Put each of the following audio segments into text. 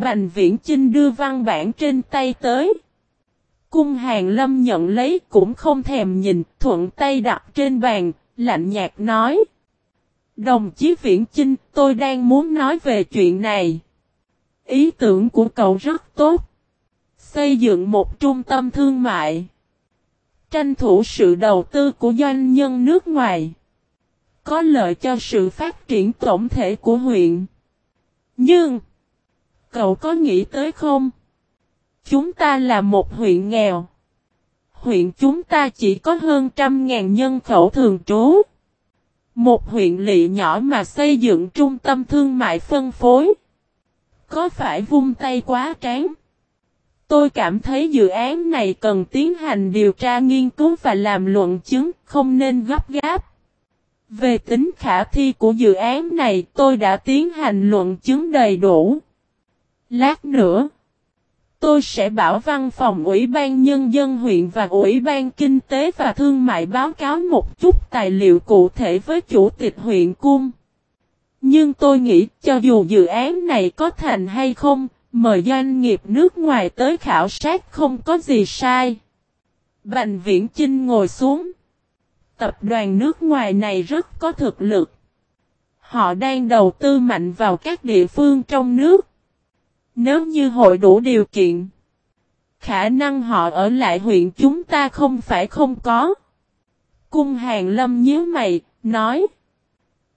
Bành Viễn Chinh đưa văn bản trên tay tới. Cung hàng lâm nhận lấy cũng không thèm nhìn, thuận tay đặt trên bàn, lạnh nhạt nói. Đồng chí Viễn Chinh, tôi đang muốn nói về chuyện này. Ý tưởng của cậu rất tốt. Xây dựng một trung tâm thương mại. Tranh thủ sự đầu tư của doanh nhân nước ngoài. Có lợi cho sự phát triển tổng thể của huyện. Nhưng, cậu có nghĩ tới không? Chúng ta là một huyện nghèo. Huyện chúng ta chỉ có hơn trăm ngàn nhân khẩu thường trú. Một huyện lỵ nhỏ mà xây dựng trung tâm thương mại phân phối. Có phải vung tay quá tráng? Tôi cảm thấy dự án này cần tiến hành điều tra nghiên cứu và làm luận chứng, không nên gấp gáp. Về tính khả thi của dự án này tôi đã tiến hành luận chứng đầy đủ. Lát nữa, tôi sẽ bảo văn phòng Ủy ban Nhân dân huyện và Ủy ban Kinh tế và Thương mại báo cáo một chút tài liệu cụ thể với Chủ tịch huyện Cung. Nhưng tôi nghĩ cho dù dự án này có thành hay không, mời doanh nghiệp nước ngoài tới khảo sát không có gì sai. Bành Viễn Chinh ngồi xuống. Tập đoàn nước ngoài này rất có thực lực. Họ đang đầu tư mạnh vào các địa phương trong nước. Nếu như hội đủ điều kiện, khả năng họ ở lại huyện chúng ta không phải không có. Cung hàng lâm nhíu mày, nói.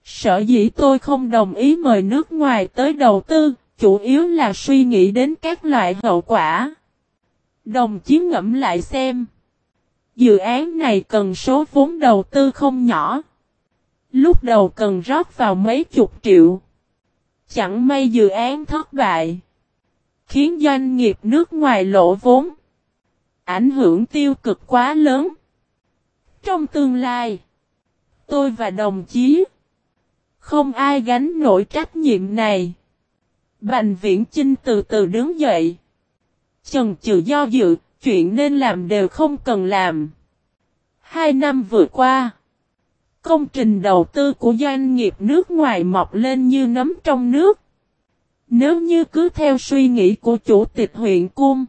Sở dĩ tôi không đồng ý mời nước ngoài tới đầu tư, chủ yếu là suy nghĩ đến các loại hậu quả. Đồng chí ngẫm lại xem. Dự án này cần số vốn đầu tư không nhỏ. Lúc đầu cần rót vào mấy chục triệu. Chẳng may dự án thất bại. Khiến doanh nghiệp nước ngoài lỗ vốn. Ảnh hưởng tiêu cực quá lớn. Trong tương lai, tôi và đồng chí không ai gánh nổi trách nhiệm này. Bành viễn Chinh từ từ đứng dậy. trần trừ do dự, chuyện nên làm đều không cần làm. Hai năm vừa qua, công trình đầu tư của doanh nghiệp nước ngoài mọc lên như nấm trong nước. Nếu như cứ theo suy nghĩ của chủ tịch huyện cung,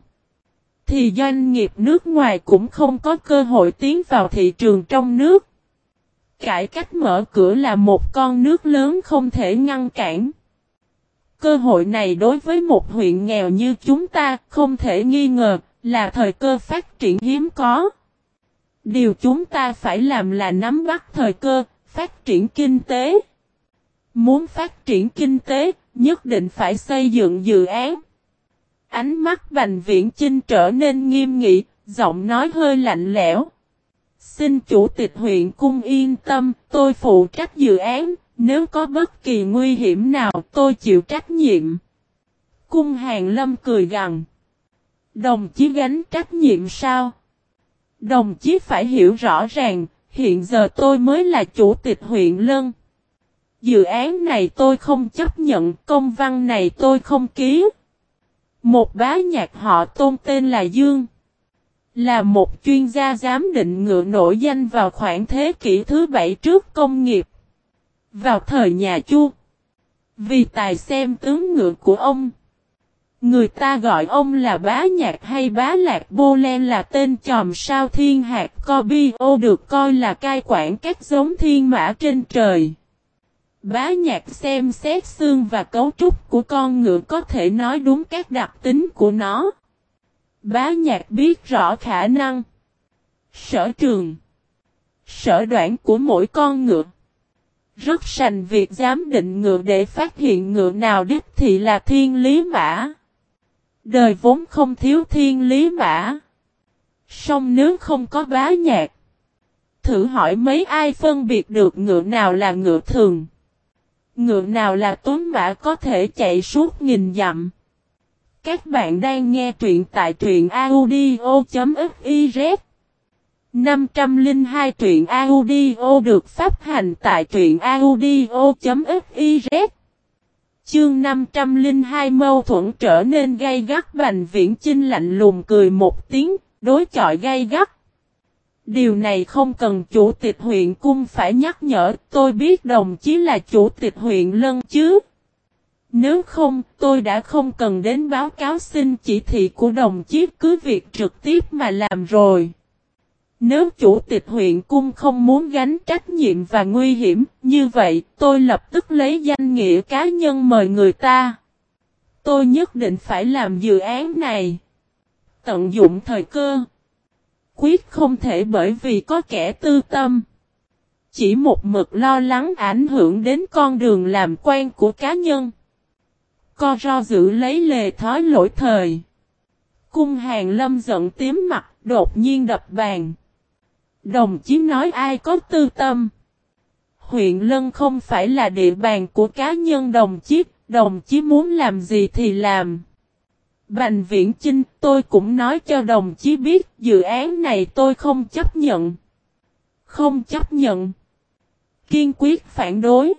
thì doanh nghiệp nước ngoài cũng không có cơ hội tiến vào thị trường trong nước. Cải cách mở cửa là một con nước lớn không thể ngăn cản. Cơ hội này đối với một huyện nghèo như chúng ta không thể nghi ngờ là thời cơ phát triển hiếm có. Điều chúng ta phải làm là nắm bắt thời cơ, phát triển kinh tế. Muốn phát triển kinh tế, nhất định phải xây dựng dự án. Ánh mắt Bành Viễn Chinh trở nên nghiêm nghị, giọng nói hơi lạnh lẽo. Xin chủ tịch huyện cung yên tâm, tôi phụ trách dự án, nếu có bất kỳ nguy hiểm nào tôi chịu trách nhiệm. Cung hàng lâm cười gằn. Đồng chí gánh trách nhiệm sao? Đồng chí phải hiểu rõ ràng, hiện giờ tôi mới là chủ tịch huyện Lân. Dự án này tôi không chấp nhận, công văn này tôi không ký. Một bá nhạc họ tôn tên là Dương. Là một chuyên gia giám định ngựa nổi danh vào khoảng thế kỷ thứ bảy trước công nghiệp. Vào thời nhà Chu. Vì tài xem tướng ngựa của ông. Người ta gọi ông là bá nhạc hay bá lạc bô len là tên chòm sao thiên hạt co bi ô được coi là cai quản các giống thiên mã trên trời. Bá nhạc xem xét xương và cấu trúc của con ngựa có thể nói đúng các đặc tính của nó. Bá nhạc biết rõ khả năng, sở trường, sở đoạn của mỗi con ngựa. Rất sành việc giám định ngựa để phát hiện ngựa nào đích thì là thiên lý mã. Đời vốn không thiếu thiên lý mã. Song nếu không có bá nhạc. Thử hỏi mấy ai phân biệt được ngựa nào là ngựa thường. Ngựa nào là tuấn mã có thể chạy suốt nghìn dặm. Các bạn đang nghe truyện tại truyện audio.fiz 502 truyện audio được phát hành tại truyện audio.fiz Chương 502 mâu thuẫn trở nên gay gắt Bành Viễn Chinh lạnh lùng cười một tiếng, đối chọi gay gắt. Điều này không cần chủ tịch huyện cung phải nhắc nhở, tôi biết đồng chí là chủ tịch huyện lân chứ. Nếu không, tôi đã không cần đến báo cáo xin chỉ thị của đồng chí cứ việc trực tiếp mà làm rồi. Nếu chủ tịch huyện cung không muốn gánh trách nhiệm và nguy hiểm, như vậy tôi lập tức lấy danh nghĩa cá nhân mời người ta. Tôi nhất định phải làm dự án này. Tận dụng thời cơ. Quyết không thể bởi vì có kẻ tư tâm. Chỉ một mực lo lắng ảnh hưởng đến con đường làm quen của cá nhân. Co ro giữ lấy lề thói lỗi thời. Cung hàng lâm giận tím mặt, đột nhiên đập bàn. Đồng chí nói ai có tư tâm. Huyện Lân không phải là địa bàn của cá nhân đồng chí, đồng chí muốn làm gì thì làm. Bành viễn Chinh, tôi cũng nói cho đồng chí biết dự án này tôi không chấp nhận. Không chấp nhận. Kiên quyết phản đối.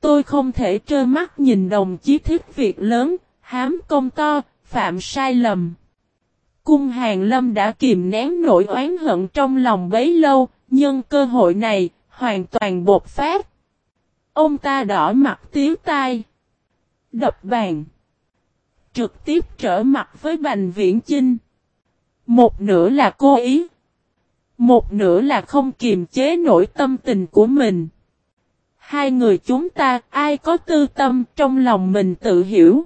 Tôi không thể trơ mắt nhìn đồng chí thích việc lớn, hám công to, phạm sai lầm. Cung hàng lâm đã kìm nén nỗi oán hận trong lòng bấy lâu, nhưng cơ hội này, hoàn toàn bột phát. Ông ta đỏ mặt tiếu tai. Đập bàn. Trực tiếp trở mặt với Bành Viễn Chinh. Một nửa là cố ý. Một nửa là không kiềm chế nổi tâm tình của mình. Hai người chúng ta ai có tư tâm trong lòng mình tự hiểu.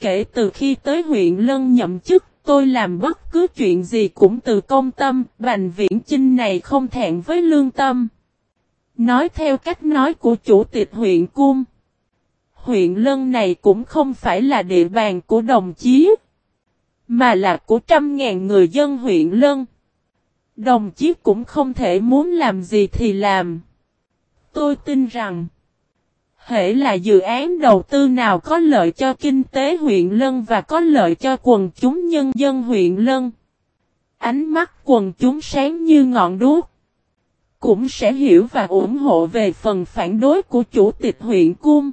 Kể từ khi tới huyện Lân nhậm chức tôi làm bất cứ chuyện gì cũng từ công tâm, Bành Viễn Chinh này không thẹn với lương tâm. Nói theo cách nói của chủ tịch huyện Cung. Huyện Lân này cũng không phải là địa bàn của đồng chí, mà là của trăm ngàn người dân huyện Lân. Đồng chí cũng không thể muốn làm gì thì làm. Tôi tin rằng, hệ là dự án đầu tư nào có lợi cho kinh tế huyện Lân và có lợi cho quần chúng nhân dân huyện Lân. Ánh mắt quần chúng sáng như ngọn đuốc. Cũng sẽ hiểu và ủng hộ về phần phản đối của chủ tịch huyện Cung.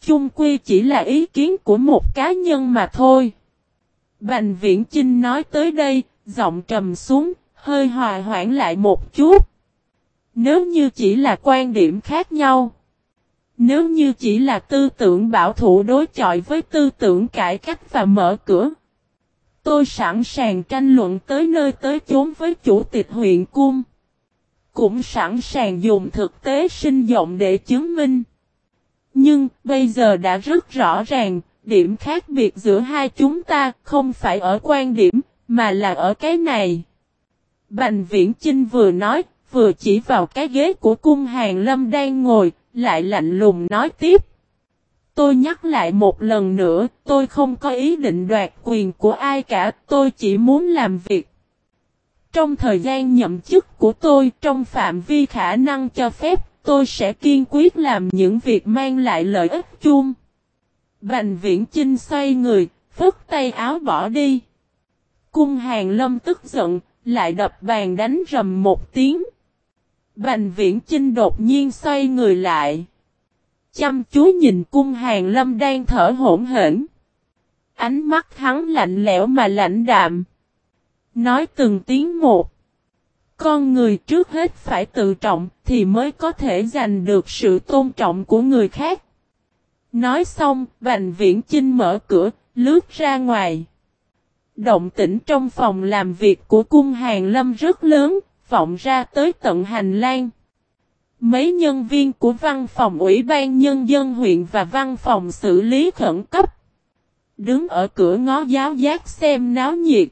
Chung quy chỉ là ý kiến của một cá nhân mà thôi. Bành Viễn Chinh nói tới đây, giọng trầm xuống, hơi hòa hoãn lại một chút. Nếu như chỉ là quan điểm khác nhau. Nếu như chỉ là tư tưởng bảo thủ đối chọi với tư tưởng cải cách và mở cửa. Tôi sẵn sàng tranh luận tới nơi tới chốn với chủ tịch huyện cung. Cũng sẵn sàng dùng thực tế sinh động để chứng minh. Nhưng bây giờ đã rất rõ ràng, điểm khác biệt giữa hai chúng ta không phải ở quan điểm, mà là ở cái này. Bành viễn Chinh vừa nói, vừa chỉ vào cái ghế của cung hàng lâm đang ngồi, lại lạnh lùng nói tiếp. Tôi nhắc lại một lần nữa, tôi không có ý định đoạt quyền của ai cả, tôi chỉ muốn làm việc. Trong thời gian nhậm chức của tôi, trong phạm vi khả năng cho phép, tôi sẽ kiên quyết làm những việc mang lại lợi ích chung. Bành viễn Chinh xoay người, phức tay áo bỏ đi. Cung hàng lâm tức giận, lại đập bàn đánh rầm một tiếng. Bành viễn Chinh đột nhiên xoay người lại. Chăm chú nhìn cung hàng lâm đang thở hỗn hển. Ánh mắt hắn lạnh lẽo mà lạnh đạm. Nói từng tiếng một. Con người trước hết phải tự trọng thì mới có thể giành được sự tôn trọng của người khác. Nói xong, Bành Viễn Chinh mở cửa, lướt ra ngoài. Động tĩnh trong phòng làm việc của cung hàng lâm rất lớn, vọng ra tới tận hành lang. Mấy nhân viên của văn phòng Ủy ban Nhân dân huyện và văn phòng xử lý khẩn cấp. Đứng ở cửa ngó giáo giác xem náo nhiệt.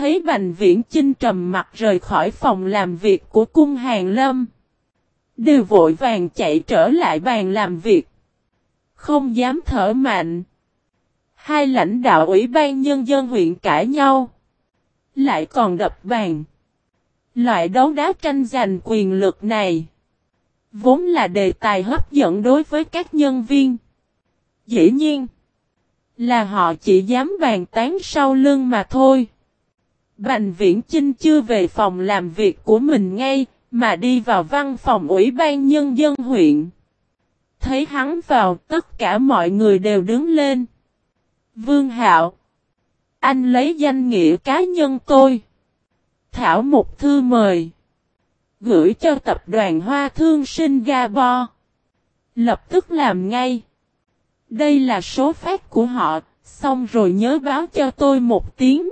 Thấy Bành Viễn Chinh trầm mặt rời khỏi phòng làm việc của cung hàng lâm. Đều vội vàng chạy trở lại bàn làm việc. Không dám thở mạnh. Hai lãnh đạo Ủy ban Nhân dân huyện cãi nhau. Lại còn đập bàn. Loại đấu đá tranh giành quyền lực này. Vốn là đề tài hấp dẫn đối với các nhân viên. Dĩ nhiên. Là họ chỉ dám bàn tán sau lưng mà thôi. Bành viễn Chinh chưa về phòng làm việc của mình ngay, mà đi vào văn phòng Ủy ban Nhân dân huyện. Thấy hắn vào, tất cả mọi người đều đứng lên. Vương Hạo. Anh lấy danh nghĩa cá nhân tôi. Thảo một thư mời. Gửi cho tập đoàn Hoa Thương Singapore. Lập tức làm ngay. Đây là số phát của họ, xong rồi nhớ báo cho tôi một tiếng.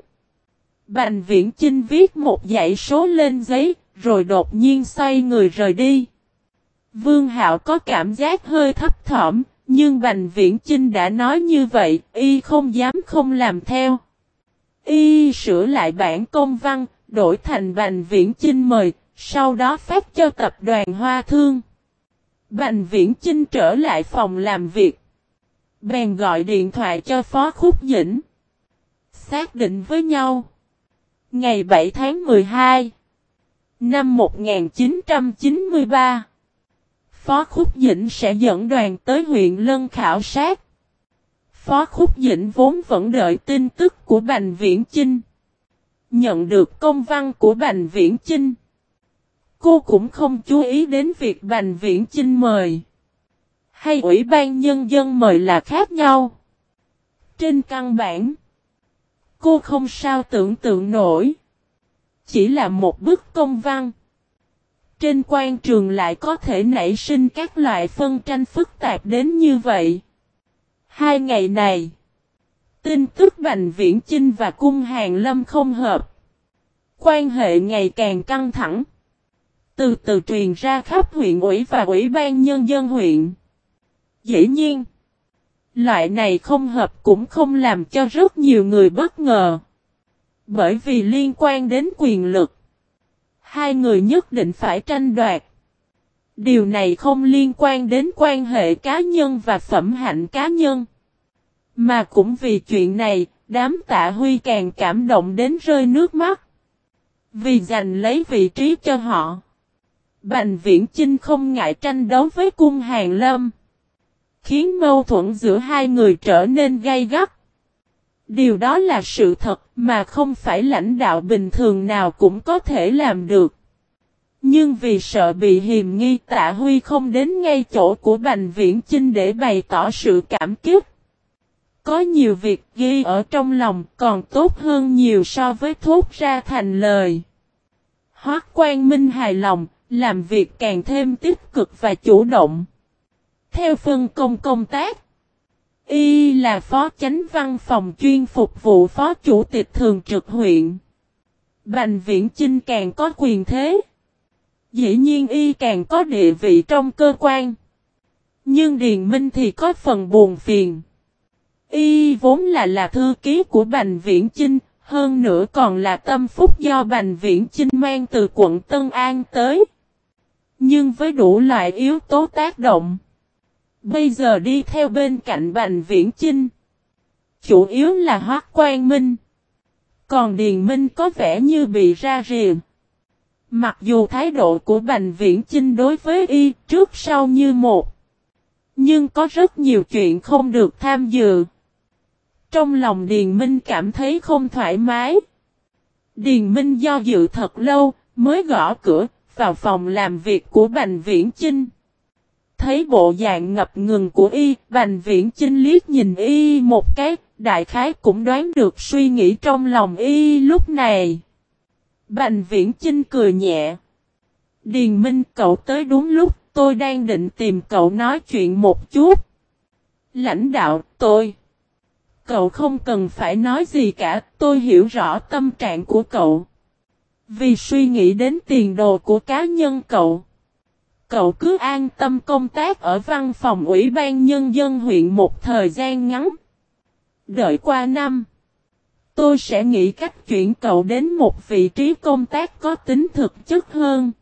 Bành viễn Chinh viết một dãy số lên giấy, rồi đột nhiên xoay người rời đi. Vương Hạo có cảm giác hơi thấp thỏm, nhưng Bành Viễn Chinh đã nói như vậy, y không dám không làm theo. Y sửa lại bản công văn, đổi thành Bành Viễn Chinh mời, sau đó phát cho tập đoàn Hoa Thương. Bành Viễn Chinh trở lại phòng làm việc. Bèn gọi điện thoại cho Phó Khúc Dĩnh. Xác định với nhau. Ngày 7 tháng 12 Năm 1993 Phó Khúc Dĩnh sẽ dẫn đoàn tới huyện Lân khảo sát. Phó Khúc Dĩnh vốn vẫn đợi tin tức của Bành Viễn Chinh. Nhận được công văn của Bành Viễn Chinh. Cô cũng không chú ý đến việc Bành Viễn Chinh mời. Hay Ủy ban Nhân dân mời là khác nhau. Trên căn bản, cô không sao tưởng tượng nổi. Chỉ là một bức công văn. Trên quan trường lại có thể nảy sinh các loại phân tranh phức tạp đến như vậy. Hai ngày này, tin tức Bành Viễn Chinh và Cung Hàng Lâm không hợp. Quan hệ ngày càng căng thẳng. Từ từ truyền ra khắp huyện ủy và ủy ban nhân dân huyện. Dĩ nhiên, loại này không hợp cũng không làm cho rất nhiều người bất ngờ. Bởi vì liên quan đến quyền lực. Hai người nhất định phải tranh đoạt. Điều này không liên quan đến quan hệ cá nhân và phẩm hạnh cá nhân. Mà cũng vì chuyện này, đám tạ huy càng cảm động đến rơi nước mắt. Vì giành lấy vị trí cho họ. Bành viễn Chinh không ngại tranh đấu với cung hàng lâm. Khiến mâu thuẫn giữa hai người trở nên gay gắt. Điều đó là sự thật mà không phải lãnh đạo bình thường nào cũng có thể làm được. Nhưng vì sợ bị hiềm nghi tạ Huy không đến ngay chỗ của Bành Viễn Chinh để bày tỏ sự cảm kích. Có nhiều việc ghi ở trong lòng còn tốt hơn nhiều so với thốt ra thành lời. Hoác Quang Minh hài lòng, làm việc càng thêm tích cực và chủ động. Theo phân công công tác, Y là phó chánh văn phòng chuyên phục vụ phó chủ tịch thường trực huyện. Bành viễn Chinh càng có quyền thế. Dĩ nhiên Y càng có địa vị trong cơ quan. Nhưng Điền Minh thì có phần buồn phiền. Y vốn là là thư ký của Bành Viễn Chinh, hơn nữa còn là tâm phúc do Bành Viễn Chinh mang từ quận Tân An tới. Nhưng với đủ loại yếu tố tác động, Bây giờ đi theo bên cạnh Bành Viễn Chinh. Chủ yếu là Hoác Quang Minh. Còn Điền Minh có vẻ như bị ra rìa. Mặc dù thái độ của Bành Viễn Chinh đối với y trước sau như một. Nhưng có rất nhiều chuyện không được tham dự. Trong lòng Điền Minh cảm thấy không thoải mái. Điền Minh do dự thật lâu, mới gõ cửa vào phòng làm việc của Bành Viễn Chinh. Thấy bộ dạng ngập ngừng của y, Bành Viễn Chinh liếc nhìn y một cái, đại khái cũng đoán được suy nghĩ trong lòng y lúc này. Bành Viễn Chinh cười nhẹ. Điền Minh cậu tới đúng lúc, tôi đang định tìm cậu nói chuyện một chút. Lãnh đạo, tôi. Cậu không cần phải nói gì cả, tôi hiểu rõ tâm trạng của cậu. Vì suy nghĩ đến tiền đồ của cá nhân cậu. Cậu cứ an tâm công tác ở văn phòng Ủy ban Nhân dân huyện một thời gian ngắn. Đợi qua năm, tôi sẽ nghĩ cách chuyển cậu đến một vị trí công tác có tính thực chất hơn.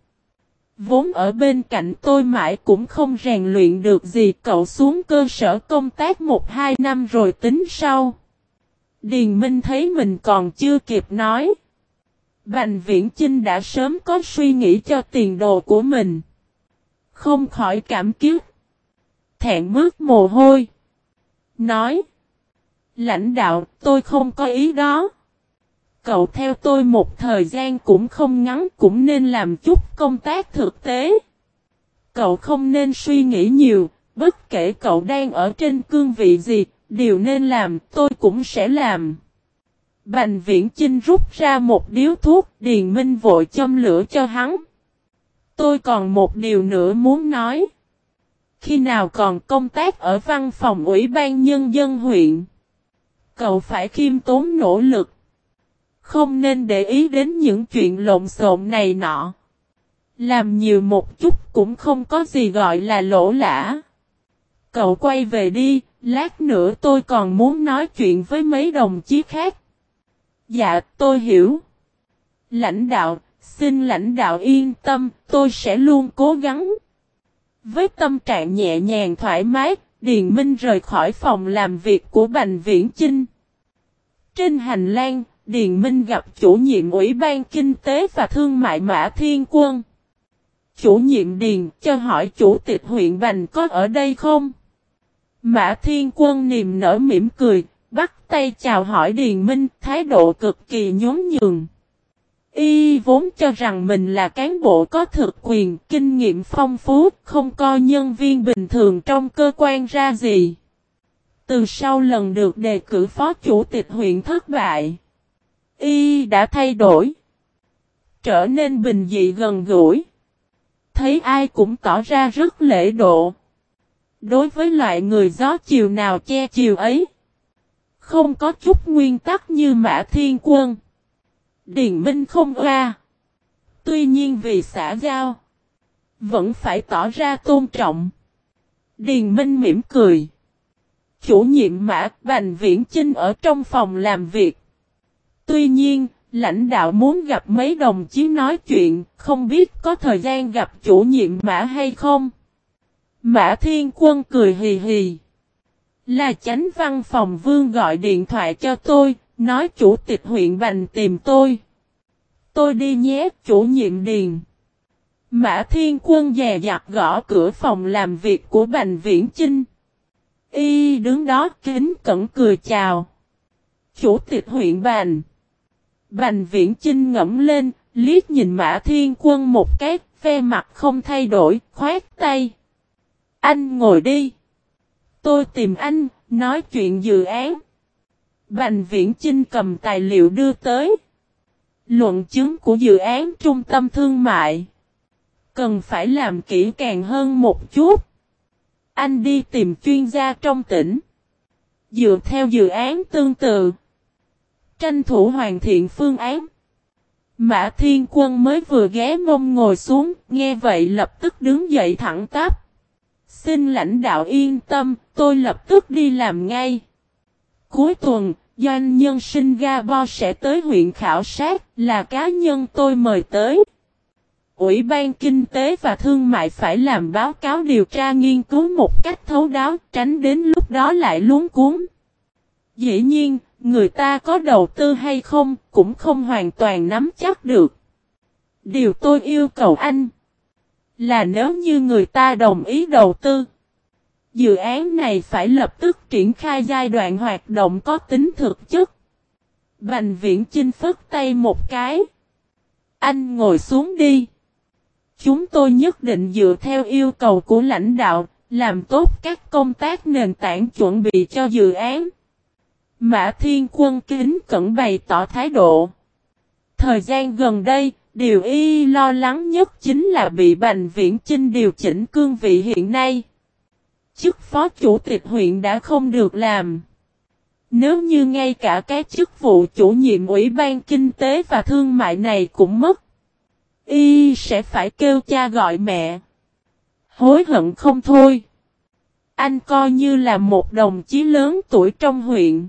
Vốn ở bên cạnh tôi mãi cũng không rèn luyện được gì cậu xuống cơ sở công tác một hai năm rồi tính sau. Điền Minh thấy mình còn chưa kịp nói. Bành Viễn Chinh đã sớm có suy nghĩ cho tiền đồ của mình. Không khỏi cảm kiếp. Thẹn mướt mồ hôi. Nói. Lãnh đạo tôi không có ý đó. Cậu theo tôi một thời gian cũng không ngắn cũng nên làm chút công tác thực tế. Cậu không nên suy nghĩ nhiều, bất kể cậu đang ở trên cương vị gì, điều nên làm tôi cũng sẽ làm. Bành viễn trinh rút ra một điếu thuốc, Điền Minh vội châm lửa cho hắn. Tôi còn một điều nữa muốn nói. Khi nào còn công tác ở văn phòng Ủy ban Nhân dân huyện? Cậu phải khiêm tốn nỗ lực. Không nên để ý đến những chuyện lộn xộn này nọ. Làm nhiều một chút cũng không có gì gọi là lỗ lã. Cậu quay về đi, lát nữa tôi còn muốn nói chuyện với mấy đồng chí khác. Dạ, tôi hiểu. Lãnh đạo, xin lãnh đạo yên tâm, tôi sẽ luôn cố gắng. Với tâm trạng nhẹ nhàng thoải mái, Điền Minh rời khỏi phòng làm việc của Bành Viễn Chinh. Trên hành lang, Điền Minh gặp chủ nhiệm Ủy ban Kinh tế và Thương mại Mã Thiên Quân. Chủ nhiệm Điền cho hỏi chủ tịch huyện Bành có ở đây không? Mã Thiên Quân niềm nở mỉm cười, bắt tay chào hỏi Điền Minh, thái độ cực kỳ nhún nhường. Y vốn cho rằng mình là cán bộ có thực quyền, kinh nghiệm phong phú, không coi nhân viên bình thường trong cơ quan ra gì. Từ sau lần được đề cử phó chủ tịch huyện thất bại, Y đã thay đổi, trở nên bình dị gần gũi. Thấy ai cũng tỏ ra rất lễ độ. Đối với loại người gió chiều nào che chiều ấy, không có chút nguyên tắc như Mã Thiên Quân. Điền Minh không ra. Tuy nhiên vì xã giao, vẫn phải tỏ ra tôn trọng. Điền Minh mỉm cười. Chủ nhiệm Mã Bành Viễn Chinh ở trong phòng làm việc. Tuy nhiên, lãnh đạo muốn gặp mấy đồng chí nói chuyện, không biết có thời gian gặp chủ nhiệm Mã hay không. Mã Thiên Quân cười hì hì. Là chánh văn phòng vương gọi điện thoại cho tôi, nói chủ tịch huyện Bành tìm tôi. Tôi đi nhé, chủ nhiệm điền. Mã Thiên Quân dè dặt gõ cửa phòng làm việc của Bành Viễn Chinh. Y đứng đó kính cẩn cười chào. Chủ tịch huyện Bành. Bành Viễn Chinh ngẫm lên, liếc nhìn Mã Thiên Quân một cái, ve mặt không thay đổi, khoát tay. Anh ngồi đi. Tôi tìm anh, nói chuyện dự án. Bành Viễn Chinh cầm tài liệu đưa tới. Luận chứng của dự án trung tâm thương mại. Cần phải làm kỹ càng hơn một chút. Anh đi tìm chuyên gia trong tỉnh. Dựa theo dự án tương tự. Tranh thủ hoàn thiện phương án. Mã Thiên Quân mới vừa ghé mông ngồi xuống, nghe vậy lập tức đứng dậy thẳng tắp. Xin lãnh đạo yên tâm, tôi lập tức đi làm ngay. Cuối tuần, doanh nhân Singapore sẽ tới huyện khảo sát, là cá nhân tôi mời tới. Ủy ban Kinh tế và Thương mại phải làm báo cáo điều tra nghiên cứu một cách thấu đáo, tránh đến lúc đó lại luống cuốn. Dĩ nhiên, người ta có đầu tư hay không, cũng không hoàn toàn nắm chắc được. Điều tôi yêu cầu anh là nếu như người ta đồng ý đầu tư, dự án này phải lập tức triển khai giai đoạn hoạt động có tính thực chất. Bành viễn chinh phất tay một cái. Anh ngồi xuống đi. Chúng tôi nhất định dựa theo yêu cầu của lãnh đạo, làm tốt các công tác nền tảng chuẩn bị cho dự án. Mã Thiên Quân kính cẩn bày tỏ thái độ. Thời gian gần đây, điều y lo lắng nhất chính là bị Bành Viễn Chinh điều chỉnh cương vị hiện nay. Chức phó chủ tịch huyện đã không được làm. Nếu như ngay cả cái chức vụ chủ nhiệm Ủy ban Kinh tế và Thương mại này cũng mất, y sẽ phải kêu cha gọi mẹ. Hối hận không thôi. Anh coi như là một đồng chí lớn tuổi trong huyện.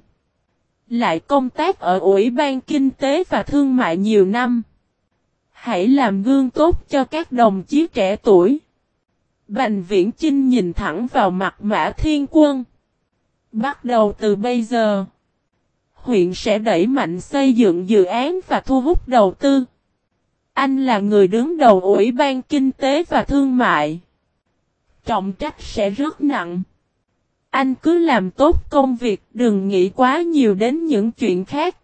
Lại công tác ở Ủy ban Kinh tế và Thương mại nhiều năm. Hãy làm gương tốt cho các đồng chí trẻ tuổi. Bành Viễn Chinh nhìn thẳng vào mặt Mã Thiên Quân. Bắt đầu từ bây giờ, huyện sẽ đẩy mạnh xây dựng dự án và thu hút đầu tư. Anh là người đứng đầu Ủy ban Kinh tế và Thương mại. Trọng trách sẽ rất nặng. Anh cứ làm tốt công việc, đừng nghĩ quá nhiều đến những chuyện khác.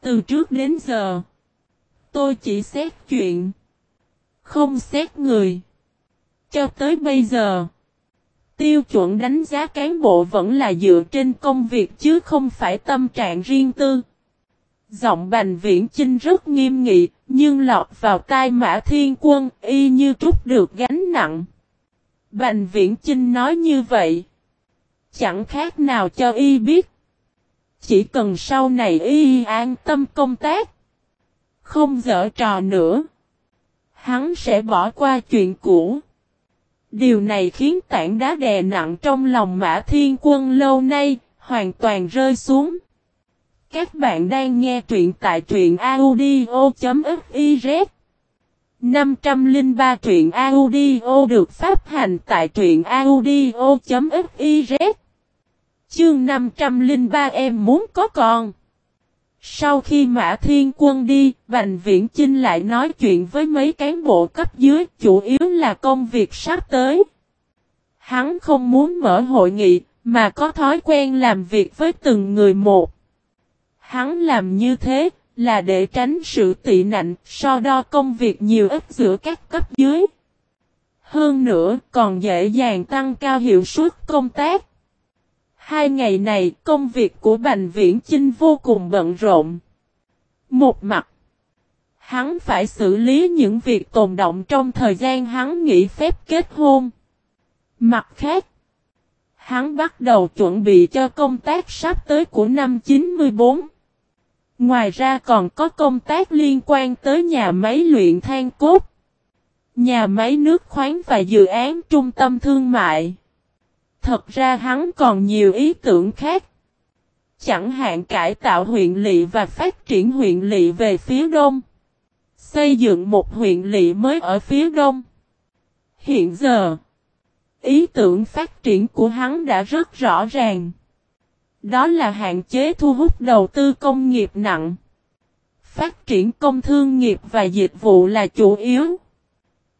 Từ trước đến giờ, tôi chỉ xét chuyện, không xét người. Cho tới bây giờ, tiêu chuẩn đánh giá cán bộ vẫn là dựa trên công việc chứ không phải tâm trạng riêng tư. Giọng bành viễn chinh rất nghiêm nghị, nhưng lọt vào tai mã thiên quân y như trút được gánh nặng. Bành Viễn Chinh nói như vậy. Chẳng khác nào cho y biết. Chỉ cần sau này y an tâm công tác. Không dở trò nữa. Hắn sẽ bỏ qua chuyện cũ. Điều này khiến tảng đá đè nặng trong lòng Mã Thiên Quân lâu nay, hoàn toàn rơi xuống. Các bạn đang nghe truyện tại truyện audio.fiz 503 truyện audio được phát hành tại truyện audio.fiz Chương 503 em muốn có con. Sau khi Mã Thiên Quân đi, Bành Viễn Chinh lại nói chuyện với mấy cán bộ cấp dưới, chủ yếu là công việc sắp tới. Hắn không muốn mở hội nghị, mà có thói quen làm việc với từng người một. Hắn làm như thế, là để tránh sự tị nạnh, so đo công việc nhiều ít giữa các cấp dưới. Hơn nữa, còn dễ dàng tăng cao hiệu suất công tác. Hai ngày này, công việc của Bành Viễn Chinh vô cùng bận rộn. Một mặt, hắn phải xử lý những việc tồn động trong thời gian hắn nghỉ phép kết hôn. Mặt khác, hắn bắt đầu chuẩn bị cho công tác sắp tới của năm 94. Ngoài ra còn có công tác liên quan tới nhà máy luyện than cốt, nhà máy nước khoáng và dự án trung tâm thương mại. Thật ra hắn còn nhiều ý tưởng khác. Chẳng hạn cải tạo huyện lỵ và phát triển huyện lỵ về phía đông. Xây dựng một huyện lỵ mới ở phía đông. Hiện giờ, ý tưởng phát triển của hắn đã rất rõ ràng. Đó là hạn chế thu hút đầu tư công nghiệp nặng. Phát triển công thương nghiệp và dịch vụ là chủ yếu.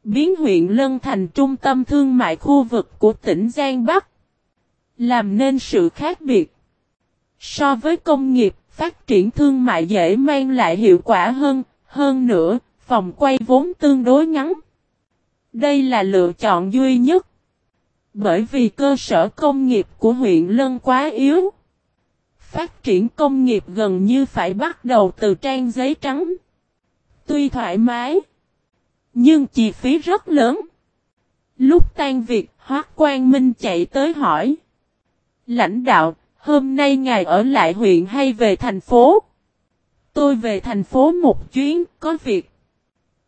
Biến huyện Lân thành trung tâm thương mại khu vực của tỉnh Giang Bắc. Làm nên sự khác biệt. So với công nghiệp, phát triển thương mại dễ mang lại hiệu quả hơn, hơn nữa, vòng quay vốn tương đối ngắn. Đây là lựa chọn duy nhất. Bởi vì cơ sở công nghiệp của huyện Lân quá yếu. Phát triển công nghiệp gần như phải bắt đầu từ trang giấy trắng. Tuy thoải mái, nhưng chi phí rất lớn. Lúc tan việc, Hoác Quang Minh chạy tới hỏi. Lãnh đạo, hôm nay ngài ở lại huyện hay về thành phố? Tôi về thành phố một chuyến, có việc.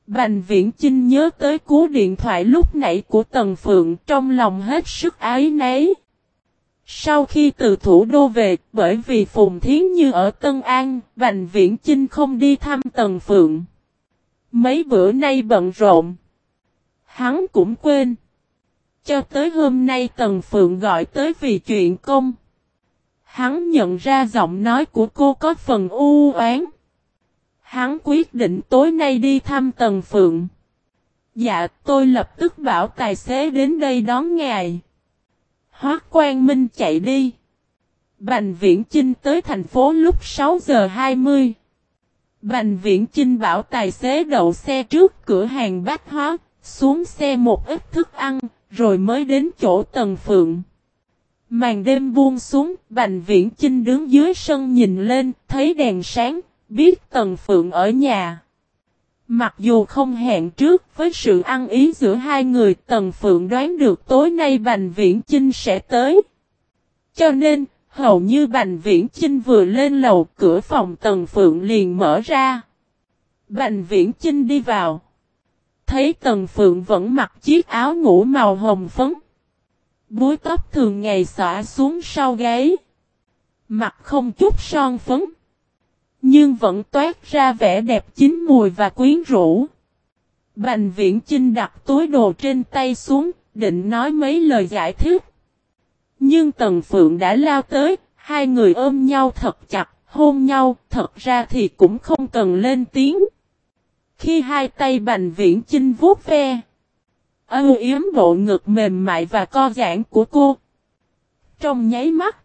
Bành viễn Chinh nhớ tới cú điện thoại lúc nãy của Tần Phượng trong lòng hết sức ái nấy. Sau khi từ thủ đô về, bởi vì Phùng Thiến Như ở Tân An, Bành Viễn Chinh không đi thăm Tần Phượng. Mấy bữa nay bận rộn. Hắn cũng quên. Cho tới hôm nay Tần Phượng gọi tới vì chuyện công. Hắn nhận ra giọng nói của cô có phần u oán. Hắn quyết định tối nay đi thăm Tần Phượng. Dạ, tôi lập tức bảo tài xế đến đây đón ngài. Hoác Quang Minh chạy đi. Bành Viễn Chinh tới thành phố lúc 6 giờ 20. Bành Viễn Chinh bảo tài xế đậu xe trước cửa hàng bách hóa, xuống xe một ít thức ăn, rồi mới đến chỗ Tần Phượng. Màn đêm buông xuống, Bành Viễn Chinh đứng dưới sân nhìn lên, thấy đèn sáng, biết Tần Phượng ở nhà. Mặc dù không hẹn trước với sự ăn ý giữa hai người Tần Phượng đoán được tối nay Bành Viễn Chinh sẽ tới. Cho nên, hầu như Bành Viễn Chinh vừa lên lầu cửa phòng Tần Phượng liền mở ra. Bành Viễn Chinh đi vào. Thấy Tần Phượng vẫn mặc chiếc áo ngủ màu hồng phấn. Búi tóc thường ngày xõa xuống sau gáy. Mặt không chút son phấn. Nhưng vẫn toát ra vẻ đẹp chín mùi và quyến rũ. Bành viễn Trinh đặt túi đồ trên tay xuống, định nói mấy lời giải thích. Nhưng Tần Phượng đã lao tới, hai người ôm nhau thật chặt, hôn nhau, thật ra thì cũng không cần lên tiếng. Khi hai tay bành viễn chinh vuốt ve, âu yếm bộ ngực mềm mại và co giãn của cô. Trong nháy mắt,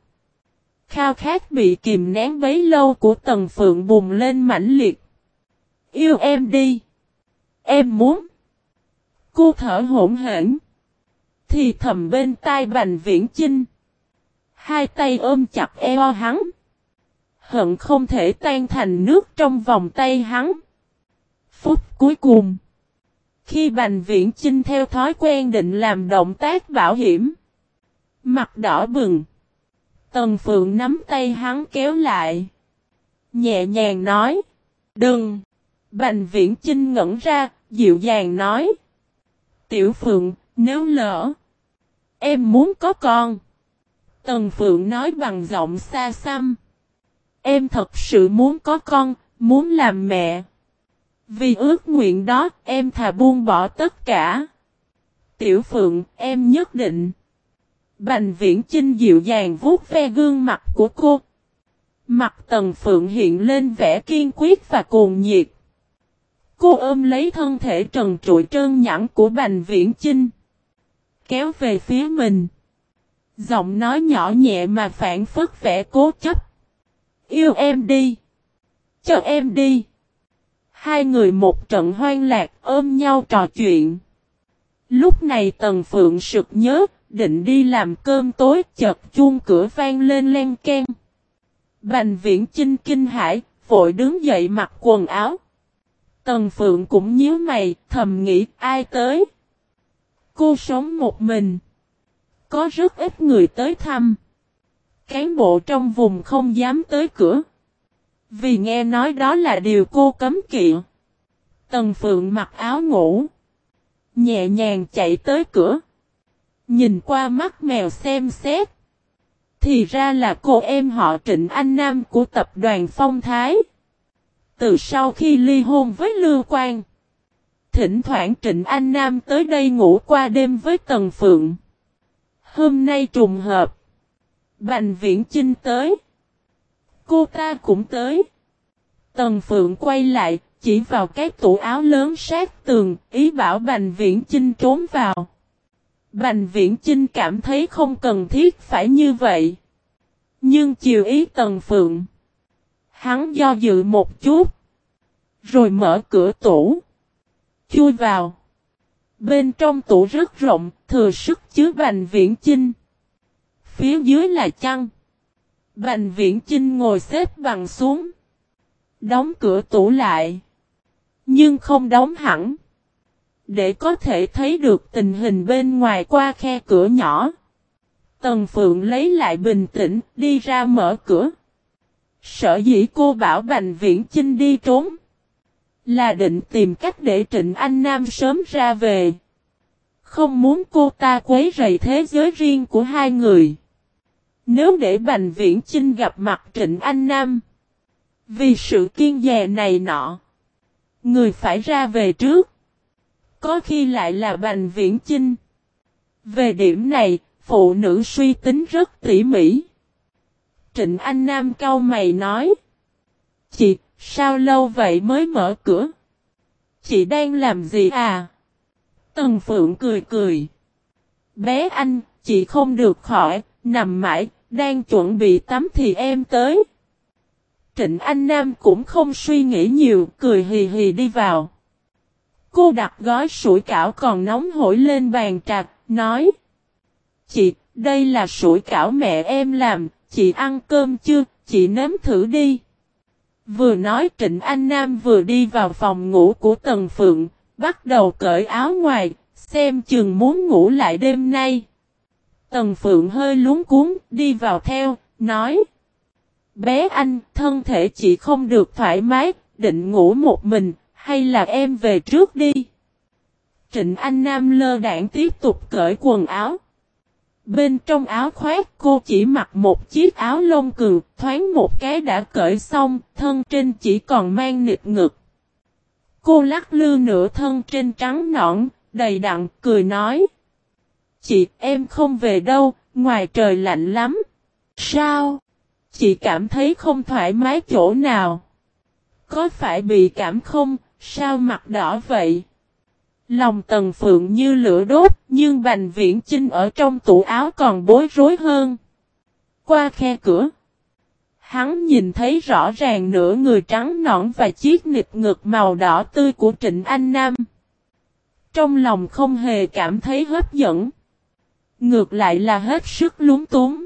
Khao khát bị kìm nén bấy lâu của Tần Phượng bùng lên mãnh liệt. Yêu em đi. Em muốn. Cô thở hỗn hển. Thì thầm bên tai Bành Viễn Chinh. Hai tay ôm chặt eo hắn. Hận không thể tan thành nước trong vòng tay hắn. Phút cuối cùng. Khi Bành Viễn Chinh theo thói quen định làm động tác bảo hiểm. Mặt đỏ bừng. Tần Phượng nắm tay hắn kéo lại. Nhẹ nhàng nói. Đừng. Bành Viễn Chinh ngẩn ra, dịu dàng nói. Tiểu Phượng, nếu lỡ. Em muốn có con. Tần Phượng nói bằng giọng xa xăm. Em thật sự muốn có con, muốn làm mẹ. Vì ước nguyện đó, em thà buông bỏ tất cả. Tiểu Phượng, em nhất định. Bành viễn Trinh dịu dàng vuốt ve gương mặt của cô. Mặt Tần Phượng hiện lên vẻ kiên quyết và cuồng nhiệt. Cô ôm lấy thân thể trần trụi trơn nhẵn của Bành Viễn Chinh. Kéo về phía mình. Giọng nói nhỏ nhẹ mà phản phất vẻ cố chấp. Yêu em đi. Cho em đi. Hai người một trận hoang lạc ôm nhau trò chuyện. Lúc này Tần Phượng sực nhớ, định đi làm cơm tối chợt chuông cửa vang lên len ken. Bành viễn chinh kinh hải, vội đứng dậy mặc quần áo. Tần Phượng cũng nhíu mày, thầm nghĩ ai tới. Cô sống một mình. Có rất ít người tới thăm. Cán bộ trong vùng không dám tới cửa. Vì nghe nói đó là điều cô cấm kỵ. Tần Phượng mặc áo ngủ. Nhẹ nhàng chạy tới cửa. Nhìn qua mắt mèo xem xét. Thì ra là cô em họ Trịnh Anh Nam của tập đoàn Phong Thái. Từ sau khi ly hôn với Lưu Quang. Thỉnh thoảng Trịnh Anh Nam tới đây ngủ qua đêm với Tần Phượng. Hôm nay trùng hợp. Bành Viễn Chinh tới. Cô ta cũng tới. Tần Phượng quay lại, chỉ vào cái tủ áo lớn sát tường, ý bảo Bành Viễn Chinh trốn vào. Bành Viễn Chinh cảm thấy không cần thiết phải như vậy. Nhưng chiều ý Tần Phượng. Hắn do dự một chút. Rồi mở cửa tủ. Chui vào. Bên trong tủ rất rộng, thừa sức chứa Bành Viễn Chinh. Phía dưới là chăn. Bành Viễn Chinh ngồi xếp bằng xuống. Đóng cửa tủ lại. Nhưng không đóng hẳn. Để có thể thấy được tình hình bên ngoài qua khe cửa nhỏ. Tần Phượng lấy lại bình tĩnh, đi ra mở cửa. Sở dĩ cô bảo Bành Viễn Chinh đi trốn. Là định tìm cách để Trịnh Anh Nam sớm ra về. Không muốn cô ta quấy rầy thế giới riêng của hai người. Nếu để Bành Viễn Chinh gặp mặt Trịnh Anh Nam. Vì sự kiên dè này nọ. Người phải ra về trước. Có khi lại là Bành Viễn Chinh. Về điểm này, phụ nữ suy tính rất tỉ mỉ. Trịnh Anh Nam cau mày nói. Chị, sao lâu vậy mới mở cửa? Chị đang làm gì à? Tần Phượng cười cười. Bé anh, chị không được khỏi, nằm mãi, đang chuẩn bị tắm thì em tới. Trịnh Anh Nam cũng không suy nghĩ nhiều, cười hì hì đi vào. Cô đặt gói sủi cảo còn nóng hổi lên bàn trạc, nói. Chị, đây là sủi cảo mẹ em làm, chị ăn cơm chưa, chị nếm thử đi. Vừa nói Trịnh Anh Nam vừa đi vào phòng ngủ của Tần Phượng, bắt đầu cởi áo ngoài, xem chừng muốn ngủ lại đêm nay. Tần Phượng hơi luống cuốn, đi vào theo, nói. Bé anh, thân thể chị không được thoải mái, định ngủ một mình, hay là em về trước đi. Trịnh Anh Nam lơ đảng tiếp tục cởi quần áo. Bên trong áo khoét cô chỉ mặc một chiếc áo lông cừu, thoáng một cái đã cởi xong, thân trên chỉ còn mang nịt ngực. Cô lắc lư nửa thân trên trắng nõn, đầy đặn, cười nói. Chị, em không về đâu, ngoài trời lạnh lắm. Sao? Chị cảm thấy không thoải mái chỗ nào? Có phải bị cảm không? Sao mặt đỏ vậy? Lòng tần phượng như lửa đốt, nhưng bành viễn chinh ở trong tủ áo còn bối rối hơn. Qua khe cửa. Hắn nhìn thấy rõ ràng nửa người trắng nõn và chiếc nịt ngực màu đỏ tươi của Trịnh Anh Nam. Trong lòng không hề cảm thấy hấp dẫn. Ngược lại là hết sức lúng túng.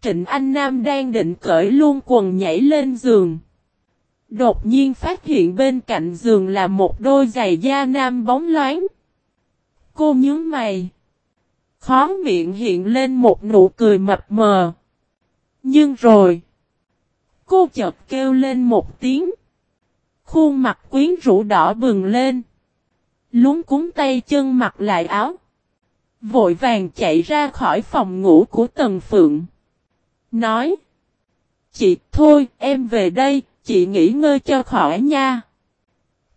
Trịnh Anh Nam đang định cởi luôn quần nhảy lên giường. Đột nhiên phát hiện bên cạnh giường là một đôi giày da nam bóng loáng. Cô nhớ mày. Khó miệng hiện lên một nụ cười mập mờ. Nhưng rồi. Cô chợt kêu lên một tiếng. Khuôn mặt quyến rũ đỏ bừng lên. Lúng cúng tay chân mặc lại áo. Vội vàng chạy ra khỏi phòng ngủ của Tần Phượng. Nói. Chị thôi em về đây, chị nghỉ ngơi cho khỏi nha.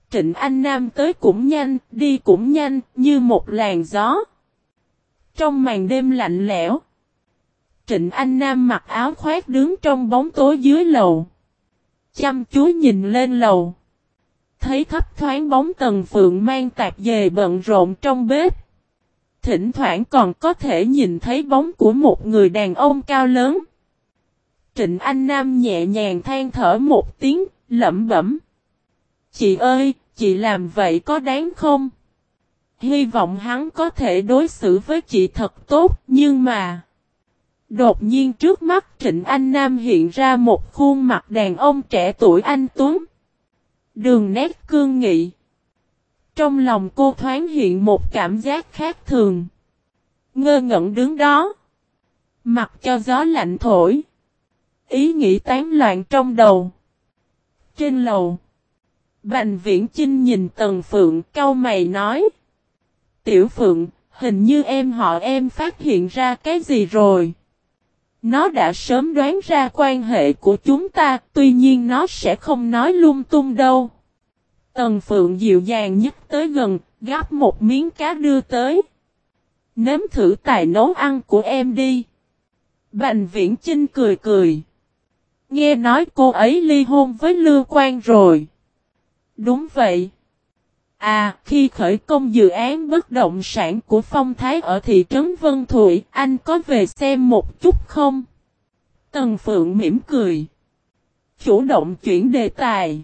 Trịnh Anh Nam tới cũng nhanh, đi cũng nhanh, như một làn gió. Trong màn đêm lạnh lẽo. Trịnh Anh Nam mặc áo khoác đứng trong bóng tối dưới lầu. Chăm chú nhìn lên lầu. Thấy thấp thoáng bóng tần phượng mang tạp dề bận rộn trong bếp. Thỉnh thoảng còn có thể nhìn thấy bóng của một người đàn ông cao lớn. Trịnh Anh Nam nhẹ nhàng than thở một tiếng, lẩm bẩm. Chị ơi, chị làm vậy có đáng không? Hy vọng hắn có thể đối xử với chị thật tốt, nhưng mà... Đột nhiên trước mắt Trịnh Anh Nam hiện ra một khuôn mặt đàn ông trẻ tuổi anh Tuấn. Đường nét cương nghị. Trong lòng cô thoáng hiện một cảm giác khác thường. Ngơ ngẩn đứng đó. Mặc cho gió lạnh thổi. Ý nghĩ tán loạn trong đầu. Trên lầu. Bành viễn Chinh nhìn Tần Phượng cau mày nói. Tiểu Phượng, hình như em họ em phát hiện ra cái gì rồi. Nó đã sớm đoán ra quan hệ của chúng ta, tuy nhiên nó sẽ không nói lung tung đâu. Tần Phượng dịu dàng nhất tới gần, gắp một miếng cá đưa tới. Nếm thử tài nấu ăn của em đi. Bành viễn Chinh cười cười. Nghe nói cô ấy ly hôn với Lưu Quang rồi. Đúng vậy. À, khi khởi công dự án bất động sản của Phong Thái ở thị trấn Vân Thụy, anh có về xem một chút không? Tần Phượng mỉm cười. Chủ động chuyển đề tài.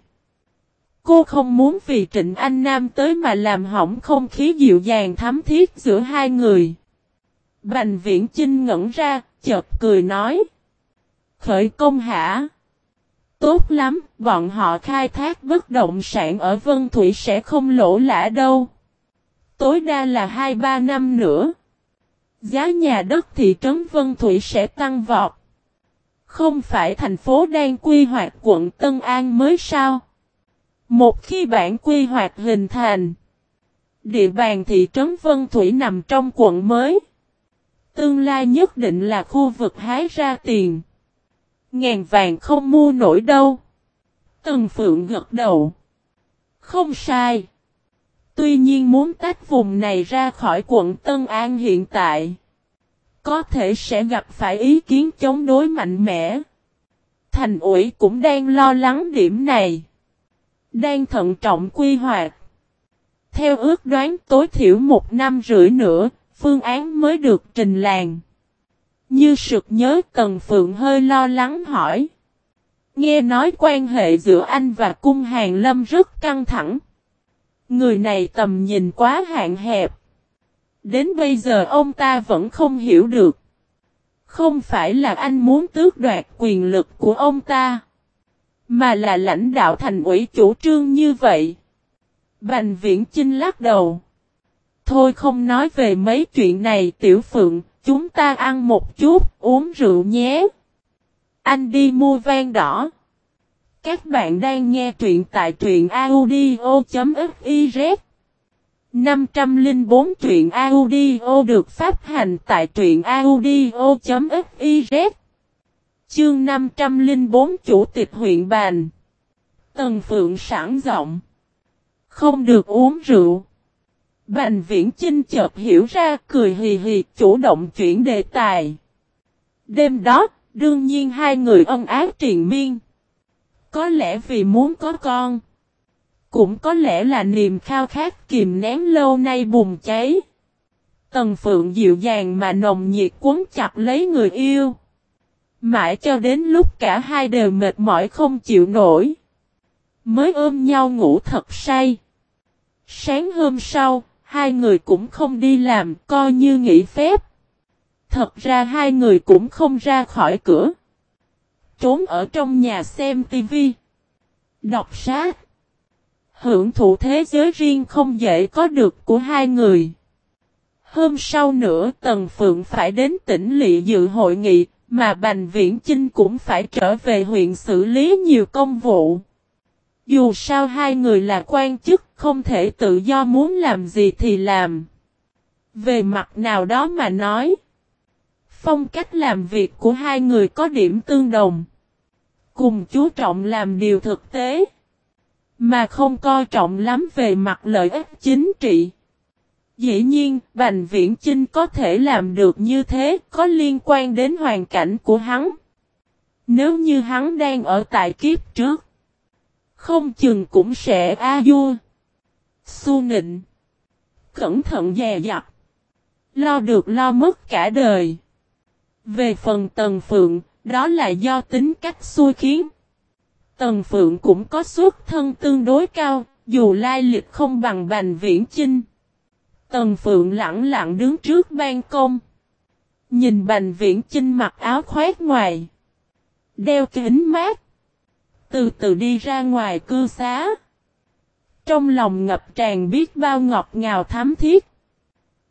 Cô không muốn vì Trịnh Anh Nam tới mà làm hỏng không khí dịu dàng thắm thiết giữa hai người. Bành viễn Chinh ngẩn ra, chợt cười nói. Khởi công hả? Tốt lắm, bọn họ khai thác bất động sản ở Vân Thủy sẽ không lỗ lã đâu. Tối đa là 2-3 năm nữa. Giá nhà đất thị trấn Vân Thủy sẽ tăng vọt. Không phải thành phố đang quy hoạch quận Tân An mới sao? Một khi bản quy hoạch hình thành, địa bàn thị trấn Vân Thủy nằm trong quận mới. Tương lai nhất định là khu vực hái ra tiền. Ngàn vàng không mua nổi đâu. Tần Phượng gật đầu. Không sai. Tuy nhiên muốn tách vùng này ra khỏi quận Tân An hiện tại. Có thể sẽ gặp phải ý kiến chống đối mạnh mẽ. Thành ủy cũng đang lo lắng điểm này. Đang thận trọng quy hoạch. Theo ước đoán tối thiểu một năm rưỡi nữa, phương án mới được trình làng. Như sực nhớ Tần Phượng hơi lo lắng hỏi. Nghe nói quan hệ giữa anh và cung hàng lâm rất căng thẳng. Người này tầm nhìn quá hạn hẹp. Đến bây giờ ông ta vẫn không hiểu được. Không phải là anh muốn tước đoạt quyền lực của ông ta. Mà là lãnh đạo thành ủy chủ trương như vậy. Bành viễn Chinh lắc đầu. Thôi không nói về mấy chuyện này tiểu phượng, chúng ta ăn một chút, uống rượu nhé. Anh đi mua vang đỏ. Các bạn đang nghe truyện tại truyện audio.fiz 504 truyện audio được phát hành tại truyện audio.fiz Chương 504 Chủ tịch huyện Bàn Tần Phượng sẵn giọng Không được uống rượu Bành viễn Chinh chợt hiểu ra cười hì hì chủ động chuyển đề tài. Đêm đó, đương nhiên hai người ân ái triền miên. Có lẽ vì muốn có con. Cũng có lẽ là niềm khao khát kìm nén lâu nay bùng cháy. Tần Phượng dịu dàng mà nồng nhiệt cuốn chặt lấy người yêu. Mãi cho đến lúc cả hai đều mệt mỏi không chịu nổi. Mới ôm nhau ngủ thật say. Sáng hôm sau, hai người cũng không đi làm, coi như nghỉ phép. Thật ra hai người cũng không ra khỏi cửa. Trốn ở trong nhà xem tivi. Đọc sát. Hưởng thụ thế giới riêng không dễ có được của hai người. Hôm sau nữa Tần Phượng phải đến tỉnh Lị dự hội nghị, mà Bành Viễn Chinh cũng phải trở về huyện xử lý nhiều công vụ. Dù sao hai người là quan chức, không thể tự do muốn làm gì thì làm. Về mặt nào đó mà nói. Phong cách làm việc của hai người có điểm tương đồng. Cùng chú trọng làm điều thực tế. Mà không coi trọng lắm về mặt lợi ích chính trị. Dĩ nhiên, Bành Viễn Chinh có thể làm được như thế có liên quan đến hoàn cảnh của hắn. Nếu như hắn đang ở tại kiếp trước, không chừng cũng sẽ a vua. Xu nịnh. Cẩn thận dè dặt. Lo được lo mất cả đời. Về phần Tần Phượng, đó là do tính cách xui khiến. Tần Phượng cũng có xuất thân tương đối cao, dù lai lịch không bằng Bành Viễn Chinh. Tần Phượng lặng lặng đứng trước ban công. Nhìn Bành Viễn Chinh mặc áo khoét ngoài. Đeo kính mát. Từ từ đi ra ngoài cư xá. Trong lòng ngập tràn biết bao ngọt ngào thắm thiết.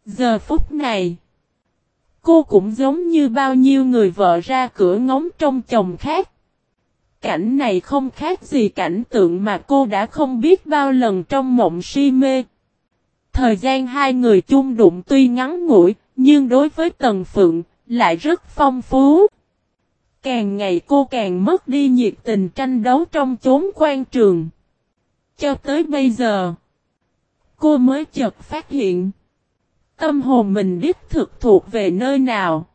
Giờ phút này. Cô cũng giống như bao nhiêu người vợ ra cửa ngóng trong chồng khác. Cảnh này không khác gì cảnh tượng mà cô đã không biết bao lần trong mộng si mê. Thời gian hai người chung đụng tuy ngắn ngủi, nhưng đối với Tần Phượng, lại rất phong phú. Càng ngày cô càng mất đi nhiệt tình tranh đấu trong chốn quan trường. Cho tới bây giờ, cô mới chợt phát hiện. Tâm hồn mình đích thực thuộc về nơi nào.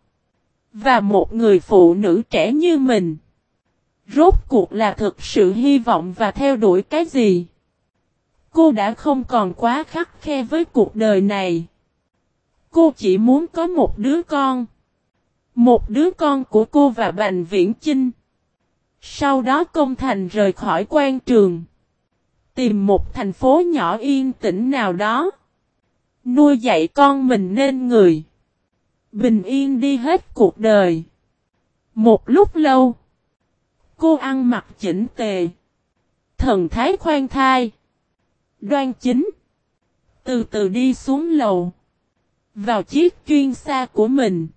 Và một người phụ nữ trẻ như mình. Rốt cuộc là thực sự hy vọng và theo đuổi cái gì? Cô đã không còn quá khắc khe với cuộc đời này. Cô chỉ muốn có một đứa con. Một đứa con của cô và Bành Viễn Chinh. Sau đó công thành rời khỏi quan trường. Tìm một thành phố nhỏ yên tĩnh nào đó. Nuôi dạy con mình nên người. Bình yên đi hết cuộc đời. Một lúc lâu. Cô ăn mặc chỉnh tề. Thần thái khoan thai. Đoan chính. Từ từ đi xuống lầu. Vào chiếc chuyên xa của mình.